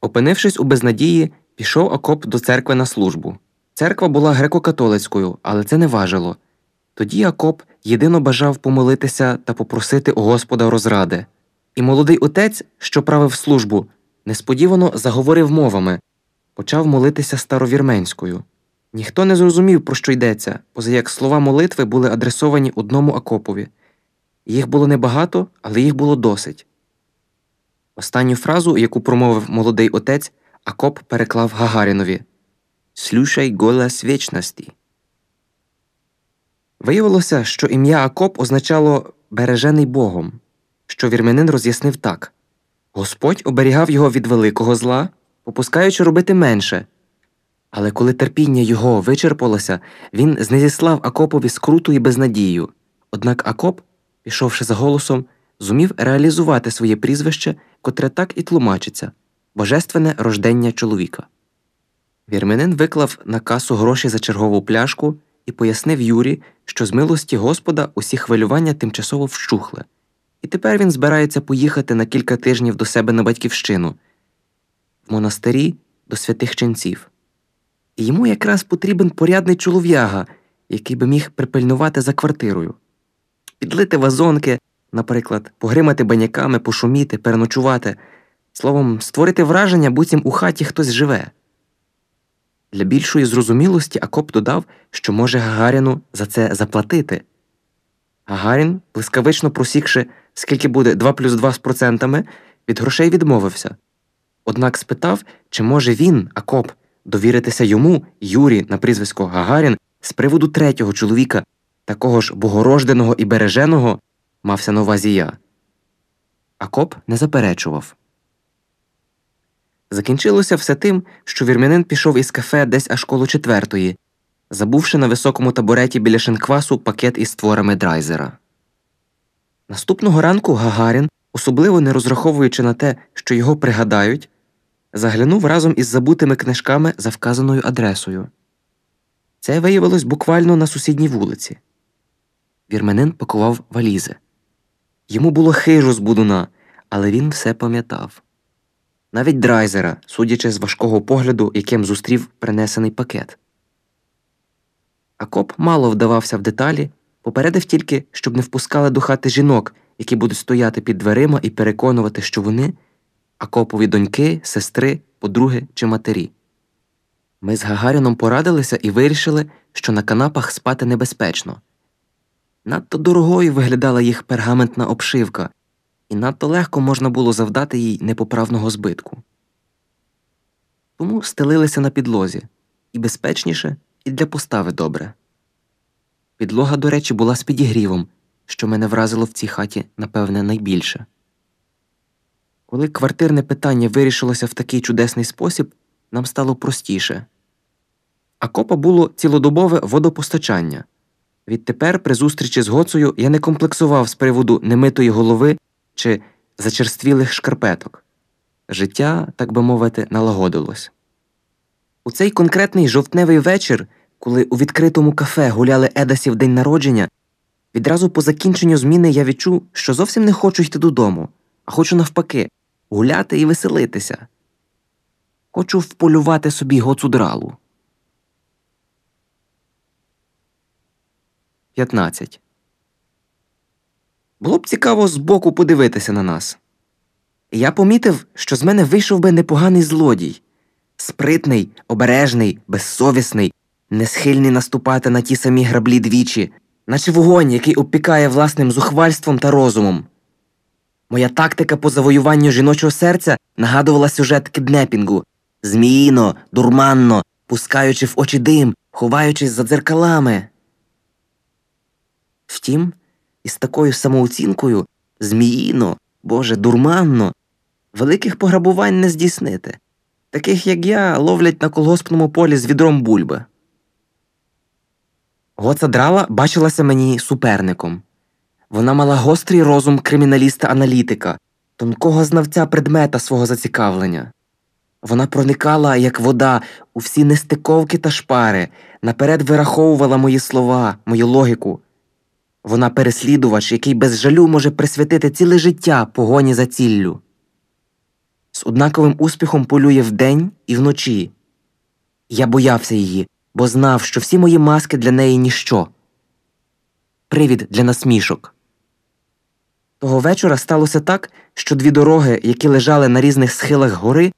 Опинившись у безнадії, пішов Акоп до церкви на службу. Церква була греко-католицькою, але це не важило. Тоді Акоп єдино бажав помолитися та попросити у Господа розради. І молодий отець, що правив службу, несподівано заговорив мовами, почав молитися старовірменською. Ніхто не зрозумів, про що йдеться, поза як слова молитви були адресовані одному Акопові. Їх було небагато, але їх було досить. Останню фразу, яку промовив молодий отець, Акоп переклав Гагарінові Слюшай голос вічності. Виявилося, що ім'я Акоп означало бережений Богом, що вірменин роз'яснив так Господь оберігав його від великого зла, попускаючи робити менше. Але коли терпіння його вичерпалося, він знезіслав Акопові скруту і безнадію. Однак Акоп, пішовши за голосом, зумів реалізувати своє прізвище, котре так і тлумачиться божественне рождення чоловіка. Вірменин виклав на касу гроші за чергову пляшку і пояснив Юрі, що з милості Господа усі хвилювання тимчасово вщухли, і тепер він збирається поїхати на кілька тижнів до себе на батьківщину, в монастирі до святих ченців. І йому якраз потрібен порядний чолов'яга, який би міг припильнувати за квартирою, підлити вазонки, наприклад, погримати баняками, пошуміти, переночувати, словом, створити враження, буцім у хаті хтось живе. Для більшої зрозумілості Акоп додав, що може Гагаріну за це заплатити. Гагарін, блискавично просікши, скільки буде 2 плюс 2 з процентами, від грошей відмовився. Однак спитав, чи може він, Акоп, довіритися йому, Юрі, на прізвисько Гагарін, з приводу третього чоловіка, такого ж богорожденого і береженого, мався на увазі я. Акоп не заперечував. Закінчилося все тим, що вірмянин пішов із кафе десь аж коло четвертої, забувши на високому табуреті біля шинквасу пакет із творами драйзера. Наступного ранку Гагарін, особливо не розраховуючи на те, що його пригадають, заглянув разом із забутими книжками за вказаною адресою. Це виявилось буквально на сусідній вулиці. Вірменин пакував валізи. Йому було хижо з будуна, але він все пам'ятав. Навіть драйзера, судячи з важкого погляду, яким зустрів принесений пакет. Акоп мало вдавався в деталі, попередив тільки, щоб не впускали до хати жінок, які будуть стояти під дверима і переконувати, що вони Акопові доньки, сестри, подруги чи матері. Ми з Гагаріном порадилися і вирішили, що на канапах спати небезпечно. Надто дорогою виглядала їх пергаментна обшивка, і надто легко можна було завдати їй непоправного збитку. Тому стелилися на підлозі і безпечніше, і для постави добре. Підлога, до речі, була з підігрівом, що мене вразило в цій хаті, напевне, найбільше. Коли квартирне питання вирішилося в такий чудесний спосіб, нам стало простіше. А копа було цілодобове водопостачання. Відтепер, при зустрічі з Гоцею, я не комплексував з приводу немитої голови чи зачерствілих шкарпеток. Життя, так би мовити, налагодилось. У цей конкретний жовтневий вечір, коли у відкритому кафе гуляли Едасів день народження, відразу по закінченню зміни я відчув, що зовсім не хочу йти додому, а хочу навпаки гуляти і веселитися. Хочу вполювати собі гоцудралу. 15. Було б цікаво збоку подивитися на нас. Я помітив, що з мене вийшов би непоганий злодій спритний, обережний, безсовісний, не схильний наступати на ті самі граблі двічі, наче вогонь, який обпікає власним зухвальством та розумом. Моя тактика по завоюванню жіночого серця нагадувала сюжет кіднепінгу зміїно, дурманно, пускаючи в очі дим, ховаючись за дзеркалами. Втім, із такою самооцінкою зміїно, Боже, дурманно, великих пограбувань не здійснити. Таких, як я, ловлять на колгоспному полі з відром бульби. Гоца драла бачилася мені суперником. Вона мала гострий розум криміналіста-аналітика, тонкого знавця предмета свого зацікавлення. Вона проникала, як вода, у всі нестиковки та шпари, наперед вираховувала мої слова, мою логіку. Вона переслідувач, який без жалю може присвятити ціле життя погоні за ціллю. З однаковим успіхом полює вдень і вночі. Я боявся її, бо знав, що всі мої маски для неї ніщо. Привід для насмішок. Того вечора сталося так, що дві дороги, які лежали на різних схилах гори,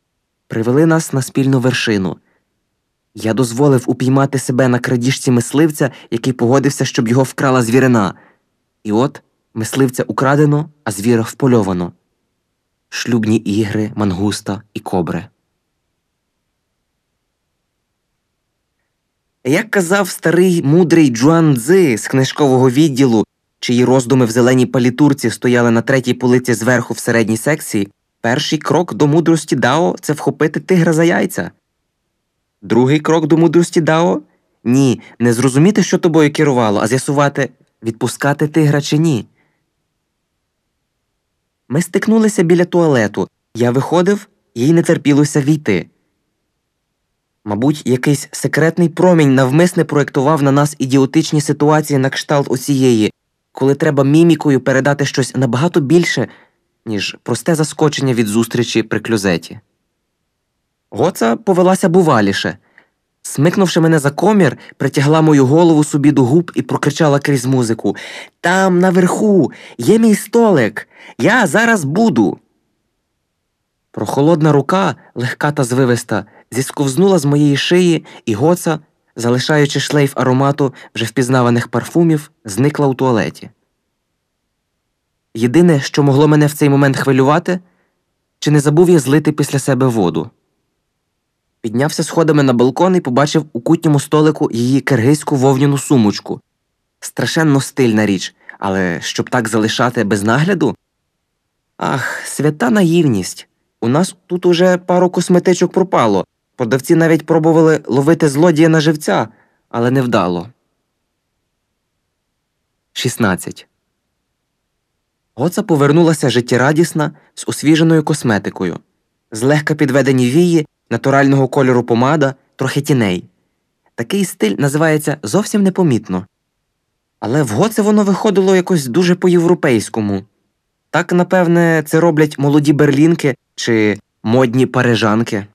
привели нас на спільну вершину. Я дозволив упіймати себе на крадіжці мисливця, який погодився, щоб його вкрала звірина. І от мисливця украдено, а звіра впольовано. Шлюбні ігри, мангуста і кобри. Як казав старий мудрий Джуан Цзи з книжкового відділу, чиї роздуми в зеленій палітурці стояли на третій полиці зверху в середній секції, перший крок до мудрості Дао це вхопити тигра за яйця. Другий крок до мудрості Дао ні, не зрозуміти, що тобою керувало, а з'ясувати, відпускати тигра чи ні. Ми стикнулися біля туалету. Я виходив, їй не терпілося війти. Мабуть, якийсь секретний промінь навмисне проєктував на нас ідіотичні ситуації на кшталт оцієї, коли треба мімікою передати щось набагато більше, ніж просте заскочення від зустрічі при клюзеті. Гоца повелася буваліше. Смикнувши мене за комір, притягла мою голову собі до губ і прокричала крізь музику Там, наверху, є мій столик. Я зараз буду. Прохолодна рука, легка та звивиста, зісковзнула з моєї шиї, і гоца, залишаючи шлейф аромату вже впізнаваних парфумів, зникла у туалеті. Єдине, що могло мене в цей момент хвилювати, чи не забув я злити після себе воду. Піднявся сходами на балкон і побачив у кутньому столику її киргизьку вовняну сумочку. Страшенно стильна річ, але щоб так залишати без нагляду. Ах, свята наївність. У нас тут уже пару косметичок пропало. Продавці навіть пробували ловити злодія на живця, але невдало. 16. Гоца повернулася життєрадісна з освіженою косметикою, злегка підведені вії, натурального кольору помада, трохи тіней. Такий стиль називається зовсім непомітно. Але в Гоце воно виходило якось дуже по-європейському. Так, напевне, це роблять молоді берлінки чи модні парижанки.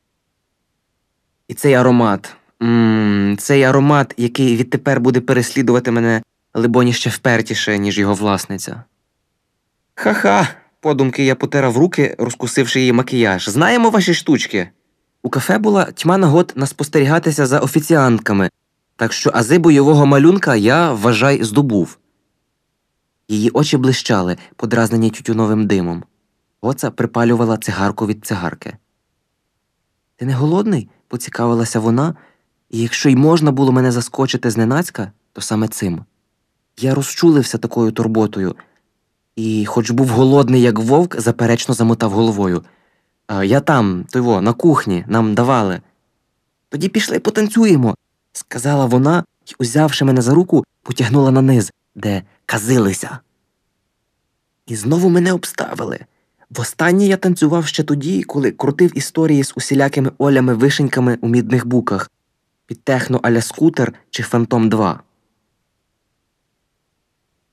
І цей аромат. Ммм, цей аромат, який відтепер буде переслідувати мене, либоні ще впертіше, ніж його власниця. Ха-ха, подумки я потирав руки, розкусивши її макіяж. Знаємо ваші штучки. У кафе була тьма нагод наспостерігатися за офіціантками, так що ази бойового малюнка я, вважай, здобув. Її очі блищали, подразнені тютюновим димом. Гоца припалювала цигарку від цигарки. Ти не голодний? поцікавилася вона, і якщо й можна було мене заскочити зненацька, то саме цим. Я розчулився такою турботою, і, хоч був голодний, як вовк, заперечно замотав головою. «А, Я там, той во, на кухні, нам давали. Тоді пішли потанцюємо, сказала вона і, узявши мене за руку, потягнула на низ, де казилися. І знову мене обставили. Востаннє я танцював ще тоді, коли крутив історії з усілякими олями вишеньками у мідних буках під техно аля скутер чи Фантом 2.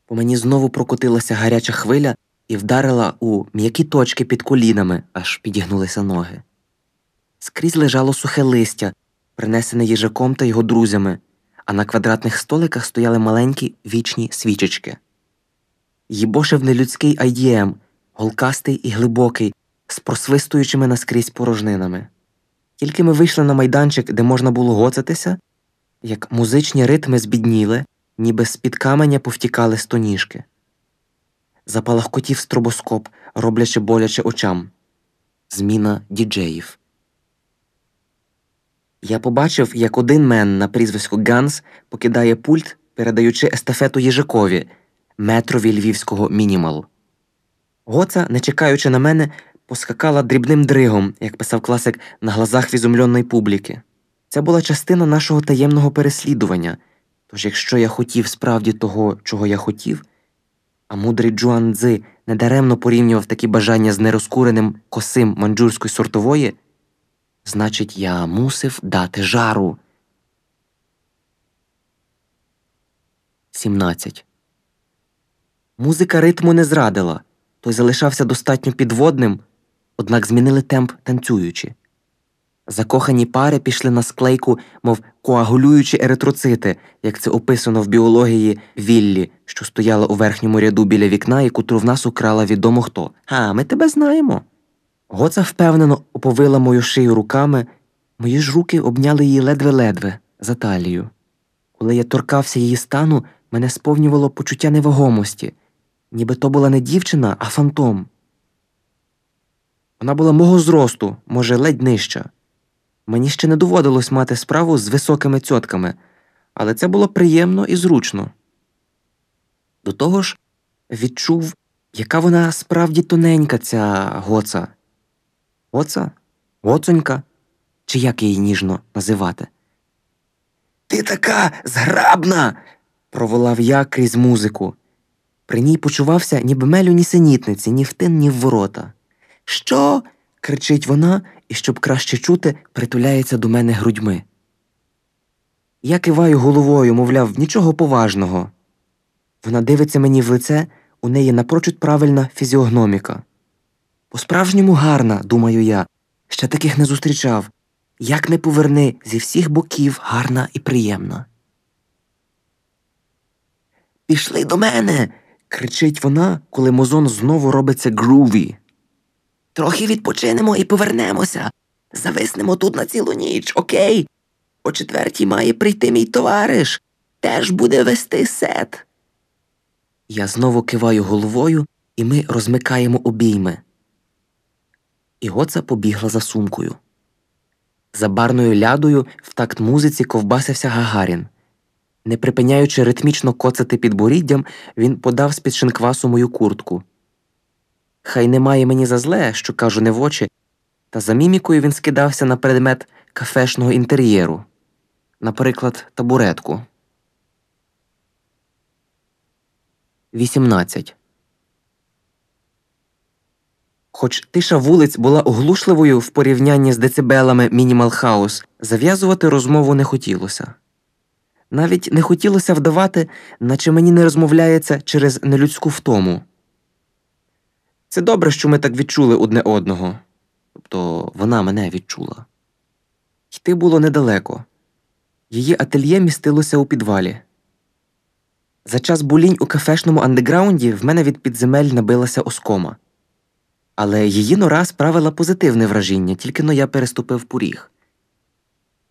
По мені знову прокотилася гаряча хвиля і вдарила у м'які точки під колінами, аж підігнулися ноги. Скрізь лежало сухе листя, принесене їжаком та його друзями, а на квадратних столиках стояли маленькі вічні свічечки. Їбошив нелюдський IDM, голкастий і глибокий, з просвистуючими наскрізь порожнинами. Тільки ми вийшли на майданчик, де можна було гоцатися, як музичні ритми збідніли, ніби з-під каменя повтікали стоніжки. Запалахкотів стробоскоп, роблячи боляче очам. Зміна діджеїв. Я побачив, як один мен на прізвисько Ганс покидає пульт, передаючи естафету їжакові, метрові львівського мінімал. Гоца, не чекаючи на мене, поскакала дрібним дригом, як писав класик, на глазах візумльонної публіки. Це була частина нашого таємного переслідування. Тож, якщо я хотів справді того, чого я хотів, а мудрий Джуан Цзи недаремно порівнював такі бажання з нерозкуреним косим манджурської сортової, значить, я мусив дати жару. 17. Музика ритму не зрадила, той залишався достатньо підводним, однак змінили темп танцюючи. Закохані пари пішли на склейку, мов коагулюючі еритроцити, як це описано в біології Віллі, що стояла у верхньому ряду біля вікна і котру в нас украла відомо хто. А, ми тебе знаємо. Гоца впевнено оповила мою шию руками, мої ж руки обняли її ледве-ледве за талію. Коли я торкався її стану, мене сповнювало почуття невагомості, ніби то була не дівчина, а фантом. Вона була мого зросту, може, ледь нижча. Мені ще не доводилось мати справу з високими цьотками, але це було приємно і зручно. До того ж, відчув, яка вона справді тоненька, ця гоца. Гоца? Гоцонька? Чи як її ніжно називати? Ти така зграбна. проволав я крізь музику. При ній почувався ніби мелю нісенітниці, ні в тин, ні в ворота. Що? кричить вона і, щоб краще чути, притуляється до мене грудьми. Я киваю головою, мовляв, нічого поважного. Вона дивиться мені в лице, у неї напрочуд правильна фізіогноміка. По справжньому гарна, думаю я, ще таких не зустрічав. Як не поверни, зі всіх боків гарна і приємна. Пішли до мене. кричить вона, коли мозон знову робиться груві. Трохи відпочинемо і повернемося. Зависнемо тут на цілу ніч, окей? О четвертій має прийти мій товариш. Теж буде вести сет. Я знову киваю головою, і ми розмикаємо обійми. І Гоца побігла за сумкою. За барною лядою в такт музиці ковбасився Гагарін. Не припиняючи ритмічно коцати підборіддям, він подав з під шинквасу мою куртку. Хай немає мені за зле, що кажу не в очі, та за мімікою він скидався на предмет кафешного інтер'єру, наприклад, табуретку. 18. Хоч тиша вулиць була оглушливою в порівнянні з децибелами Мінімал Хаус, зав'язувати розмову не хотілося. Навіть не хотілося вдавати, наче мені не розмовляється через нелюдську втому. Це добре, що ми так відчули одне одного, тобто вона мене відчула. Йти було недалеко. Її ательє містилося у підвалі. За час булінь у кафешному андеграунді в мене від підземель набилася оскома. Але її нора справила позитивне вражіння, тільки но я переступив поріг.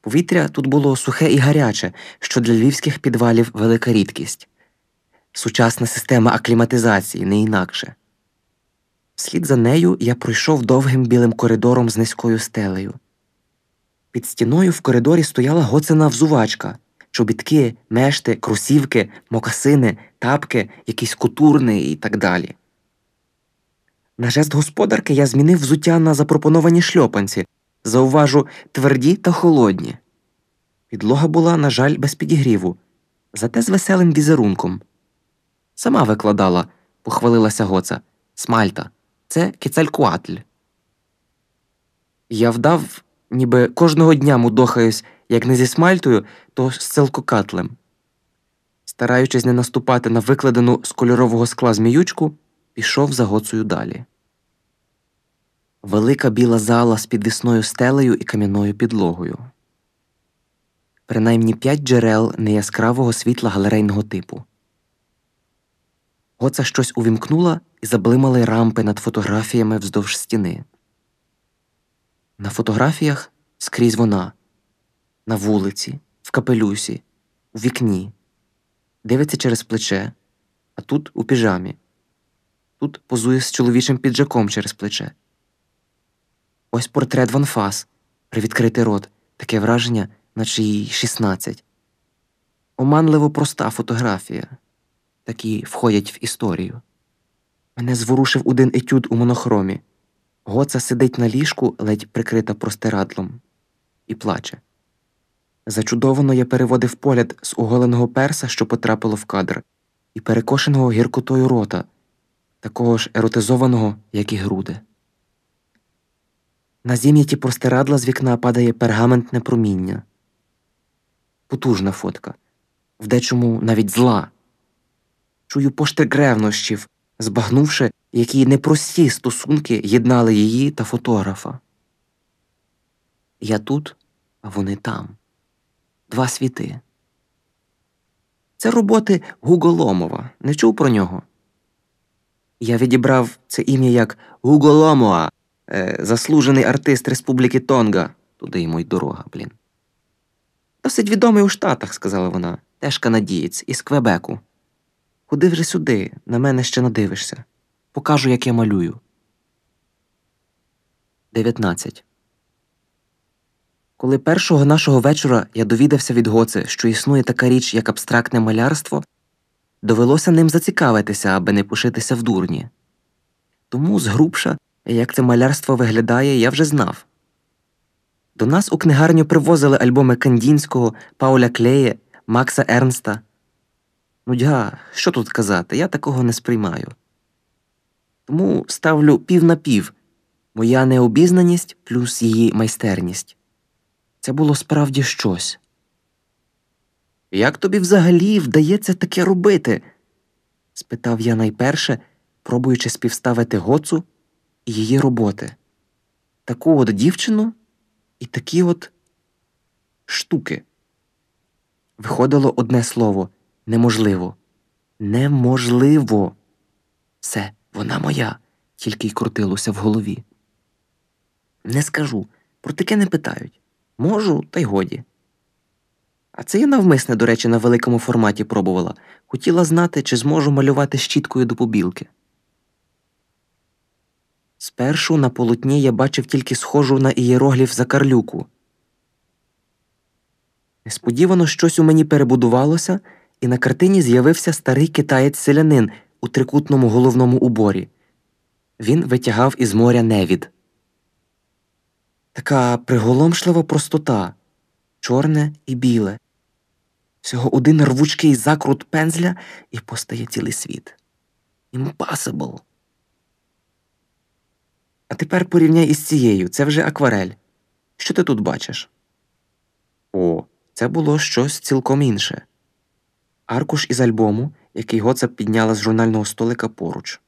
Повітря тут було сухе і гаряче, що для львівських підвалів велика рідкість, сучасна система акліматизації не інакше. Слід за нею я пройшов довгим білим коридором з низькою стелею. Під стіною в коридорі стояла гоцена взувачка, чобітки, мешти, кросівки, мокасини, тапки, якийсь кутурний і так далі. На жест господарки я змінив взуття на запропоновані шльопанці, зауважу тверді та холодні. Підлога була, на жаль, без підігріву, зате з веселим візерунком. Сама викладала, похвалилася гоца, смальта. Це кицалькуатль. Я вдав, ніби кожного дня мудохаюсь, як не зі смальтою, то з целкокатлем. Стараючись не наступати на викладену з кольорового скла зміючку, пішов за гоцею далі. Велика біла зала з підвісною стелею і кам'яною підлогою. Принаймні п'ять джерел неяскравого світла галерейного типу. Гоца щось увімкнула і заблимали рампи над фотографіями вздовж стіни. На фотографіях скрізь вона, на вулиці, в капелюсі, у вікні, дивиться через плече, а тут у піжамі. Тут позує з чоловічим піджаком через плече. Ось портрет Ван Фас, привідкритий рот, таке враження, наче їй 16. Оманливо проста фотографія. Такі входять в історію. Мене зворушив один етюд у монохромі. Гоца сидить на ліжку, ледь прикрита простирадлом, і плаче. Зачудовано я переводив погляд з оголеного перса, що потрапило в кадр, і перекошеного гіркотою рота, такого ж еротизованого, як і груди. На зім'яті простирадла з вікна падає пергаментне проміння. Потужна фотка, в дечому навіть зла. Чую поштрик ревнощів, збагнувши, які непрості стосунки єднали її та фотографа. Я тут, а вони там. Два світи. Це роботи Гуго Ломова. Не чув про нього. Я відібрав це ім'я як Гуго Ломоа, е, заслужений артист Республіки Тонга. Туди йому й дорога, блін. Досить відомий у Штатах, сказала вона, теж канадієць із Квебеку. Ходи вже сюди, на мене ще надивишся. Покажу, як я малюю. 19. Коли першого нашого вечора я довідався від Гоци, що існує така річ, як абстрактне малярство, довелося ним зацікавитися, аби не пошитися в дурні. Тому згрубша, як це малярство виглядає, я вже знав. До нас у книгарню привозили альбоми Кандінського, Пауля Клеє, Макса Ернста. Нудьга, що тут казати, я такого не сприймаю. Тому ставлю пів на пів моя необізнаність плюс її майстерність. Це було справді щось. Як тобі взагалі вдається таке робити? спитав я найперше, пробуючи співставити гоцу і її роботи. Таку от дівчину і такі от штуки. Виходило одне слово неможливо. Неможливо. Все, вона моя, тільки й крутилося в голові. Не скажу, про таке не питають. Можу, та й годі. А це я навмисне, до речі, на великому форматі пробувала. Хотіла знати, чи зможу малювати щіткою до побілки. Спершу на полотні я бачив тільки схожу на ієрогліф Закарлюку. Несподівано щось у мені перебудувалося, і на картині з'явився старий китаєць селянин у трикутному головному уборі. Він витягав із моря невід. Така приголомшлива простота чорне і біле. Всього один рвучкий закрут пензля і постає цілий світ. Impossible. А тепер порівняй із цією це вже акварель. Що ти тут бачиш? О, це було щось цілком інше. Аркуш із альбому, який Гоца підняла з журнального столика поруч.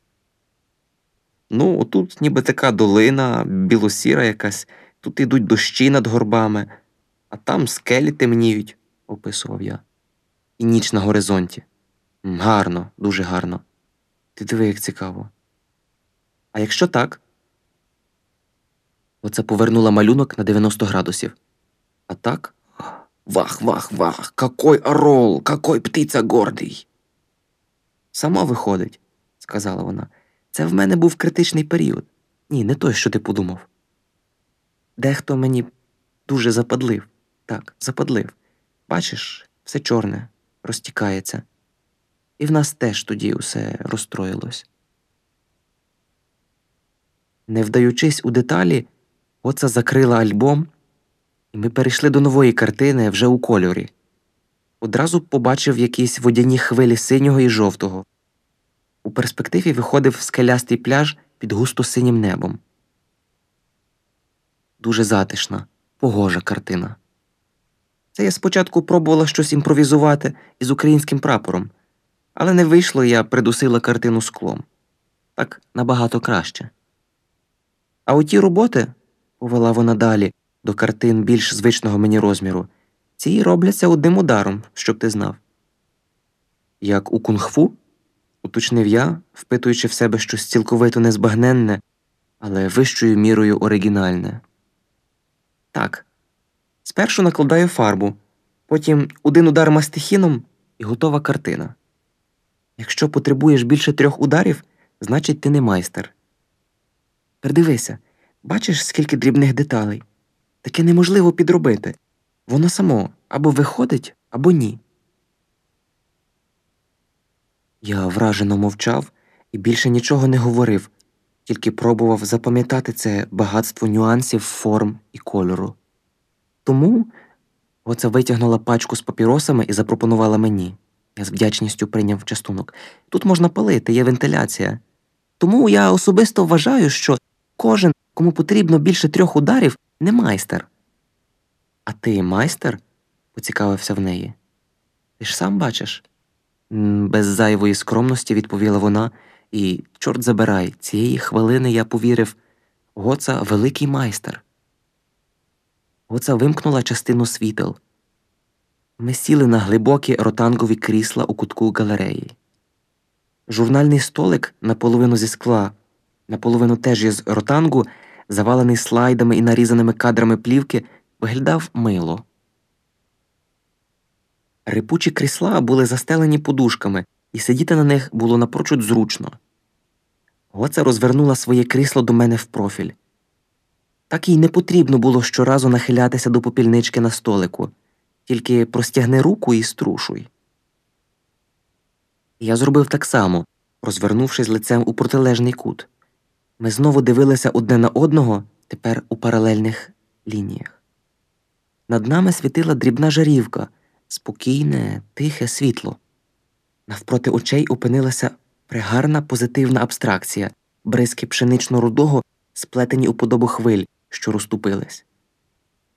Ну, отут ніби така долина, білосіра якась, тут ідуть дощі над горбами, а там скелі темніють, описував я. І ніч на горизонті. Гарно, дуже гарно. Ти диви, як цікаво. А якщо так? Оце повернула малюнок на 90 градусів. А так? Вах, вах, вах, какой орол, какой птиця гордий. Сама виходить, сказала вона. Це в мене був критичний період. Ні, не той, що ти подумав. Дехто мені дуже западлив. Так, западлив. Бачиш, все чорне, розтікається. І в нас теж тоді усе розстроїлось. Не вдаючись у деталі, оца закрила альбом, і ми перейшли до нової картини вже у кольорі. Одразу побачив якісь водяні хвилі синього і жовтого. У перспективі виходив скелястий пляж під густо синім небом. Дуже затишна, погожа картина. Це я спочатку пробувала щось імпровізувати із українським прапором, але не вийшло, я придусила картину склом. Так набагато краще. А оті роботи, повела вона далі до картин більш звичного мені розміру, ці робляться одним ударом, щоб ти знав. Як у кунг-фу? уточнив я, впитуючи в себе щось цілковито незбагненне, але вищою мірою оригінальне. Так. Спершу накладаю фарбу, потім один удар мастихіном і готова картина. Якщо потребуєш більше трьох ударів, значить ти не майстер. Придивися, бачиш, скільки дрібних деталей. Таке неможливо підробити. Воно само або виходить, або ні. Я вражено мовчав і більше нічого не говорив, тільки пробував запам'ятати це багатство нюансів, форм і кольору. Тому оце витягнула пачку з папіросами і запропонувала мені. Я з вдячністю прийняв частунок. Тут можна палити, є вентиляція. Тому я особисто вважаю, що кожен, кому потрібно більше трьох ударів, не майстер. А ти майстер? поцікавився в неї. Ти ж сам бачиш? Без зайвої скромності відповіла вона, і, чорт забирай, цієї хвилини я повірив Гоца великий майстер. Гоца вимкнула частину світел. Ми сіли на глибокі ротангові крісла у кутку галереї. Журнальний столик наполовину зі скла, наполовину теж із ротангу, завалений слайдами і нарізаними кадрами плівки, виглядав мило. Рипучі крісла були застелені подушками, і сидіти на них було напрочуд зручно. Гоца розвернула своє крісло до мене в профіль. Так їй не потрібно було щоразу нахилятися до попільнички на столику, тільки простягни руку і струшуй. Я зробив так само, розвернувшись лицем у протилежний кут. Ми знову дивилися одне на одного, тепер у паралельних лініях. Над нами світила дрібна жарівка, спокійне, тихе світло. Навпроти очей опинилася пригарна позитивна абстракція, бризки пшенично рудого, сплетені у подобу хвиль, що розступились.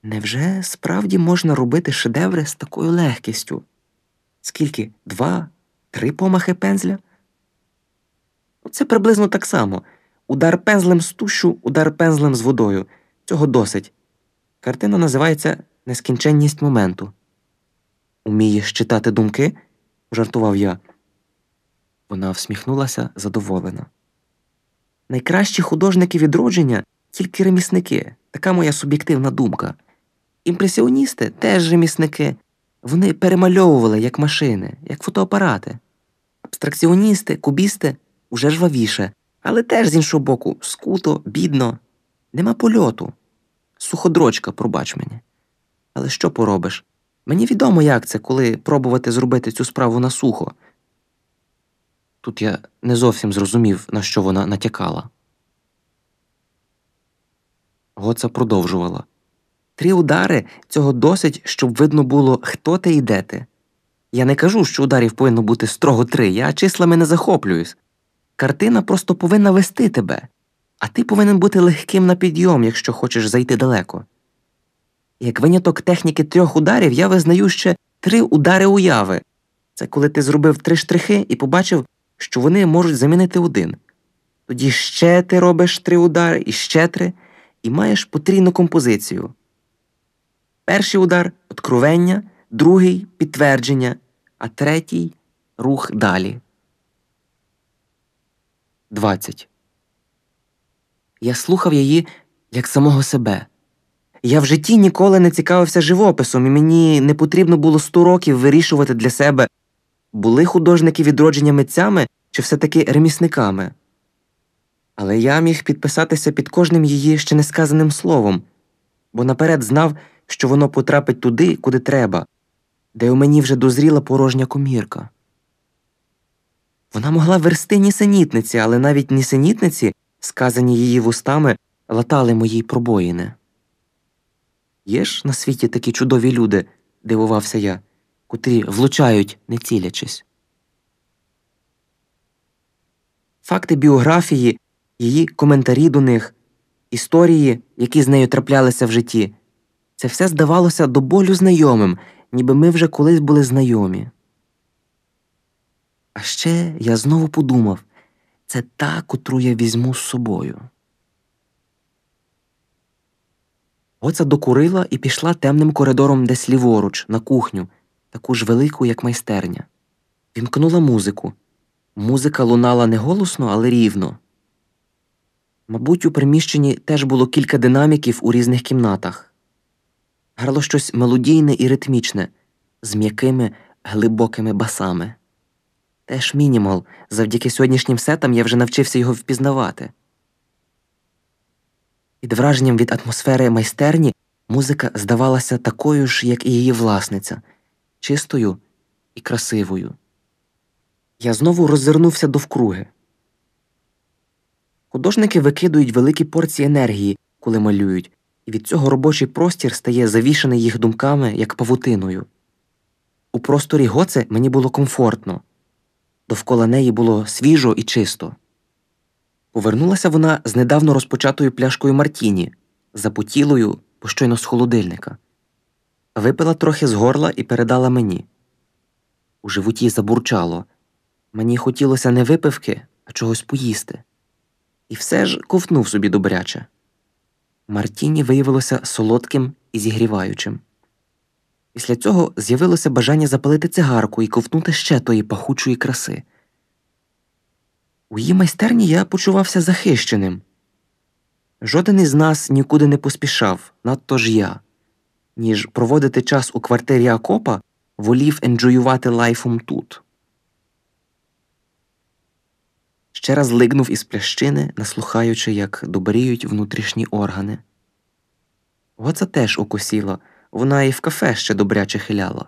Невже справді можна робити шедеври з такою легкістю? Скільки? Два, три помахи пензля? Це приблизно так само. Удар пензлем з тущу, удар пензлем з водою. Цього досить. Картина називається Нескінченність моменту. Умієш читати думки? жартував я. Вона всміхнулася задоволена. Найкращі художники відродження тільки ремісники, така моя суб'єктивна думка. Імпресіоністи теж ремісники. Вони перемальовували як машини, як фотоапарати. Абстракціоністи, кубісти уже жвавіше, але теж з іншого боку, скуто, бідно, нема польоту. Суходрочка, пробач мені. Але що поробиш? Мені відомо, як це, коли пробувати зробити цю справу на сухо. Тут я не зовсім зрозумів, на що вона натякала. Гоца продовжувала. Три удари цього досить, щоб видно було, хто ти і де ти. Я не кажу, що ударів повинно бути строго три, я числами не захоплююсь. Картина просто повинна вести тебе, а ти повинен бути легким на підйом, якщо хочеш зайти далеко. Як виняток техніки трьох ударів, я визнаю ще три удари уяви. Це коли ти зробив три штрихи і побачив, що вони можуть замінити один. Тоді ще ти робиш три удари і ще три, і маєш потрійну композицію. Перший удар откровення, другий підтвердження, а третій рух далі. 20. Я слухав її як самого себе. Я в житті ніколи не цікавився живописом, і мені не потрібно було сто років вирішувати для себе, були художники відродження митцями чи все таки ремісниками. Але я міг підписатися під кожним її ще не сказаним словом, бо наперед знав, що воно потрапить туди, куди треба, де у мені вже дозріла порожня комірка. Вона могла версти нісенітниці, але навіть нісенітниці, сказані її вустами, латали мої пробоїни. Є ж на світі такі чудові люди, дивувався я, котрі влучають, не цілячись. Факти біографії, її коментарі до них, історії, які з нею траплялися в житті, це все здавалося до болю знайомим, ніби ми вже колись були знайомі. А ще я знову подумав це та, котру я візьму з собою. Оця докурила і пішла темним коридором десь ліворуч, на кухню, таку ж велику, як майстерня. Вімкнула музику. Музика лунала не голосно, але рівно. Мабуть, у приміщенні теж було кілька динаміків у різних кімнатах. Грало щось мелодійне і ритмічне, з м'якими глибокими басами. Теж мінімал, завдяки сьогоднішнім сетам я вже навчився його впізнавати. Під враженням від атмосфери майстерні музика здавалася такою ж, як і її власниця, чистою і красивою. Я знову роззирнувся довкруги. Художники викидують великі порції енергії, коли малюють, і від цього робочий простір стає завішений їх думками, як павутиною. У просторі гоце мені було комфортно, довкола неї було свіжо і чисто. Повернулася вона з недавно розпочатою пляшкою Мартіні, запотілою, щойно з холодильника. Випила трохи з горла і передала мені. У животі забурчало. Мені хотілося не випивки, а чогось поїсти. І все ж ковтнув собі добряче. Мартіні виявилося солодким і зігріваючим. Після цього з'явилося бажання запалити цигарку і ковтнути ще тої пахучої краси. У її майстерні я почувався захищеним. Жоден із нас нікуди не поспішав, надто ж я, ніж проводити час у квартирі Акопа волів енджоювати лайфом тут. Ще раз лигнув із плящини, наслухаючи, як добріють внутрішні органи. Гоца теж укусіло, вона і в кафе ще добряче хиляла.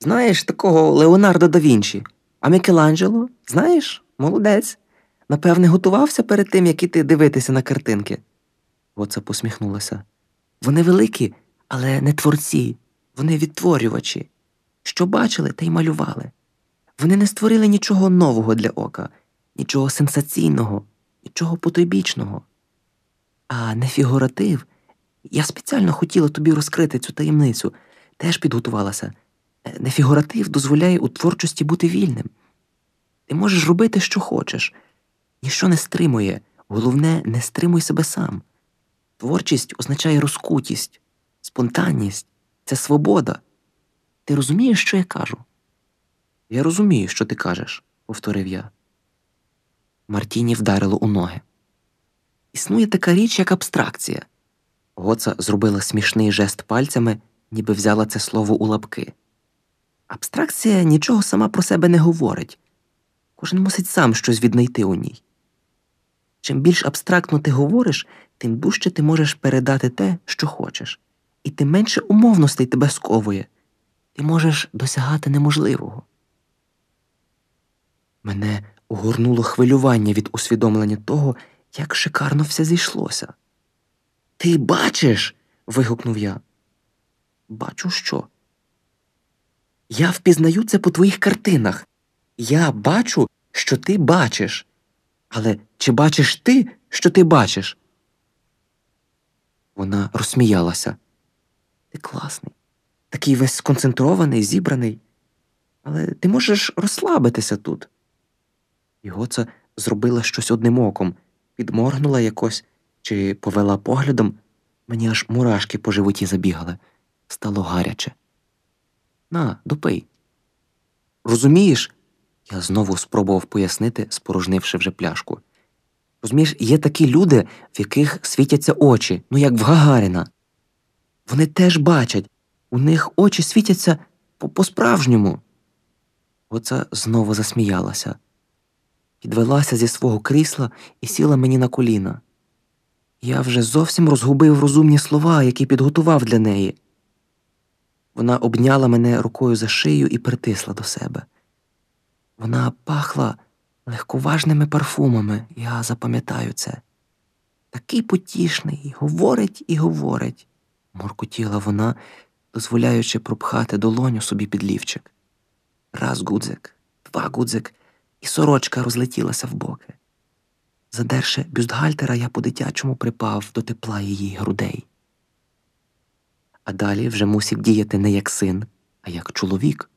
Знаєш такого Леонардо да Вінчі, а Мікеланджело? Знаєш, молодець. Напевне, готувався перед тим, як іти дивитися на картинки. Гоца посміхнулася. Вони великі, але не творці, вони відтворювачі. Що бачили, те й малювали. Вони не створили нічого нового для ока, нічого сенсаційного, нічого потойбічного. А не фігуратив. Я спеціально хотіла тобі розкрити цю таємницю, теж підготувалася. Е, Нефігуратив дозволяє у творчості бути вільним. Ти можеш робити, що хочеш, ніщо не стримує, головне, не стримуй себе сам. Творчість означає розкутість, спонтанність, це свобода. Ти розумієш, що я кажу? Я розумію, що ти кажеш, повторив я. Мартіні вдарило у ноги. Існує така річ, як абстракція. Гоца зробила смішний жест пальцями, ніби взяла це слово у лапки. Абстракція нічого сама про себе не говорить. Кожен мусить сам щось віднайти у ній. Чим більш абстрактно ти говориш, тим дужче ти можеш передати те, що хочеш, і тим менше умовностей тебе сковує. Ти можеш досягати неможливого. Мене огорнуло хвилювання від усвідомлення того, як шикарно все зійшлося. Ти бачиш. вигукнув я. Бачу що? Я впізнаю це по твоїх картинах. Я бачу, що ти бачиш. Але чи бачиш ти, що ти бачиш? Вона розсміялася. Ти класний, такий весь сконцентрований, зібраний. Але ти можеш розслабитися тут. Його це зробила щось одним оком, підморгнула якось чи повела поглядом, мені аж мурашки по животі забігали, стало гаряче. На, допий. Розумієш? Я знову спробував пояснити, спорожнивши вже пляшку. Розумієш, є такі люди, в яких світяться очі, ну як в Гагаріна. Вони теж бачать, у них очі світяться по- по-справжньому. Оце знову засміялася, підвелася зі свого крісла і сіла мені на коліна. Я вже зовсім розгубив розумні слова, які підготував для неї. Вона обняла мене рукою за шию і притисла до себе. Вона пахла легковажними парфумами, я запам'ятаю це. Такий потішний, говорить і говорить, моркотіла вона, дозволяючи пропхати долоню собі під лівчик. Раз гудзик, два гудзик, і сорочка розлетілася в боки. Задерши бюстгальтера, я по-дитячому припав до тепла її грудей. А далі вже мусив діяти не як син, а як чоловік.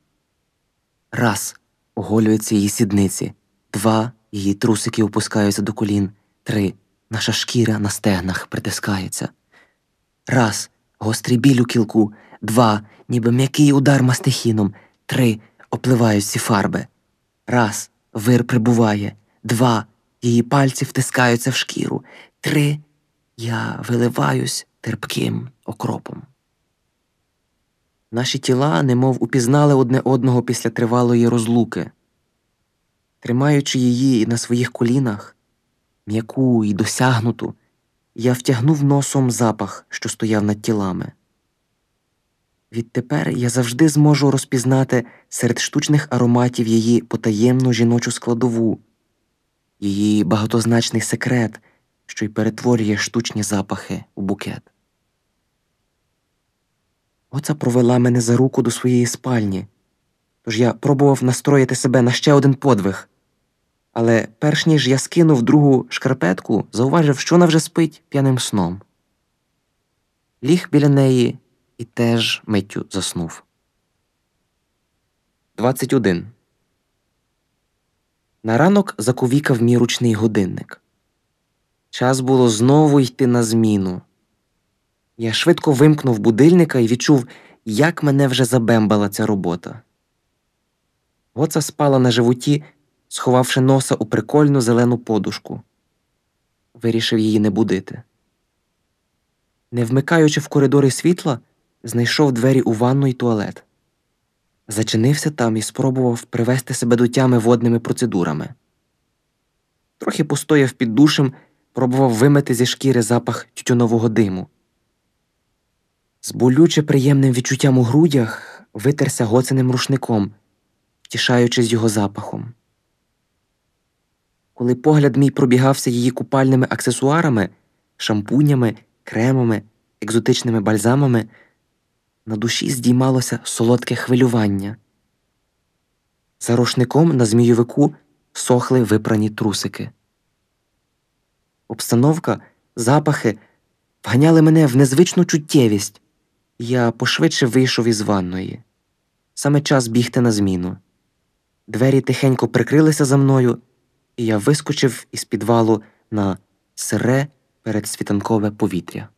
Раз оголюються її сідниці, два її трусики опускаються до колін, три наша шкіра на стегнах притискається. Раз гострий біль у кілку, два, ніби м'який удар мастихіном, три опливають ці фарби. Раз вир прибуває, два її пальці втискаються в шкіру, три я виливаюсь терпким окропом. Наші тіла немов упізнали одне одного після тривалої розлуки. Тримаючи її на своїх колінах, м'яку і досягнуту, я втягнув носом запах, що стояв над тілами. Відтепер я завжди зможу розпізнати серед штучних ароматів її потаємну жіночу складову, її багатозначний секрет, що й перетворює штучні запахи у букет. Оця провела мене за руку до своєї спальні, тож я пробував настроїти себе на ще один подвиг. Але перш ніж я скинув другу шкарпетку, зауважив, що вона вже спить п'яним сном. Ліг біля неї і теж миттю заснув. 21. На ранок заковікав мій ручний годинник. Час було знову йти на зміну. Я швидко вимкнув будильника і відчув, як мене вже забембала ця робота. Гоца спала на животі, сховавши носа у прикольну зелену подушку. Вирішив її не будити. Не вмикаючи в коридорі світла, знайшов двері у ванну й туалет. Зачинився там і спробував привести себе до тями водними процедурами. Трохи постояв під душем, пробував вимити зі шкіри запах тютюнового диму. З болюче приємним відчуттям у грудях витерся гоценим рушником, втішаючись його запахом. Коли погляд мій пробігався її купальними аксесуарами, шампунями, кремами, екзотичними бальзамами, на душі здіймалося солодке хвилювання. За рушником на змійовику сохли випрані трусики. Обстановка, запахи вганяли мене в незвичну чуттєвість. Я пошвидше вийшов із ванної. Саме час бігти на зміну. Двері тихенько прикрилися за мною, і я вискочив із підвалу на сире передсвітанкове повітря.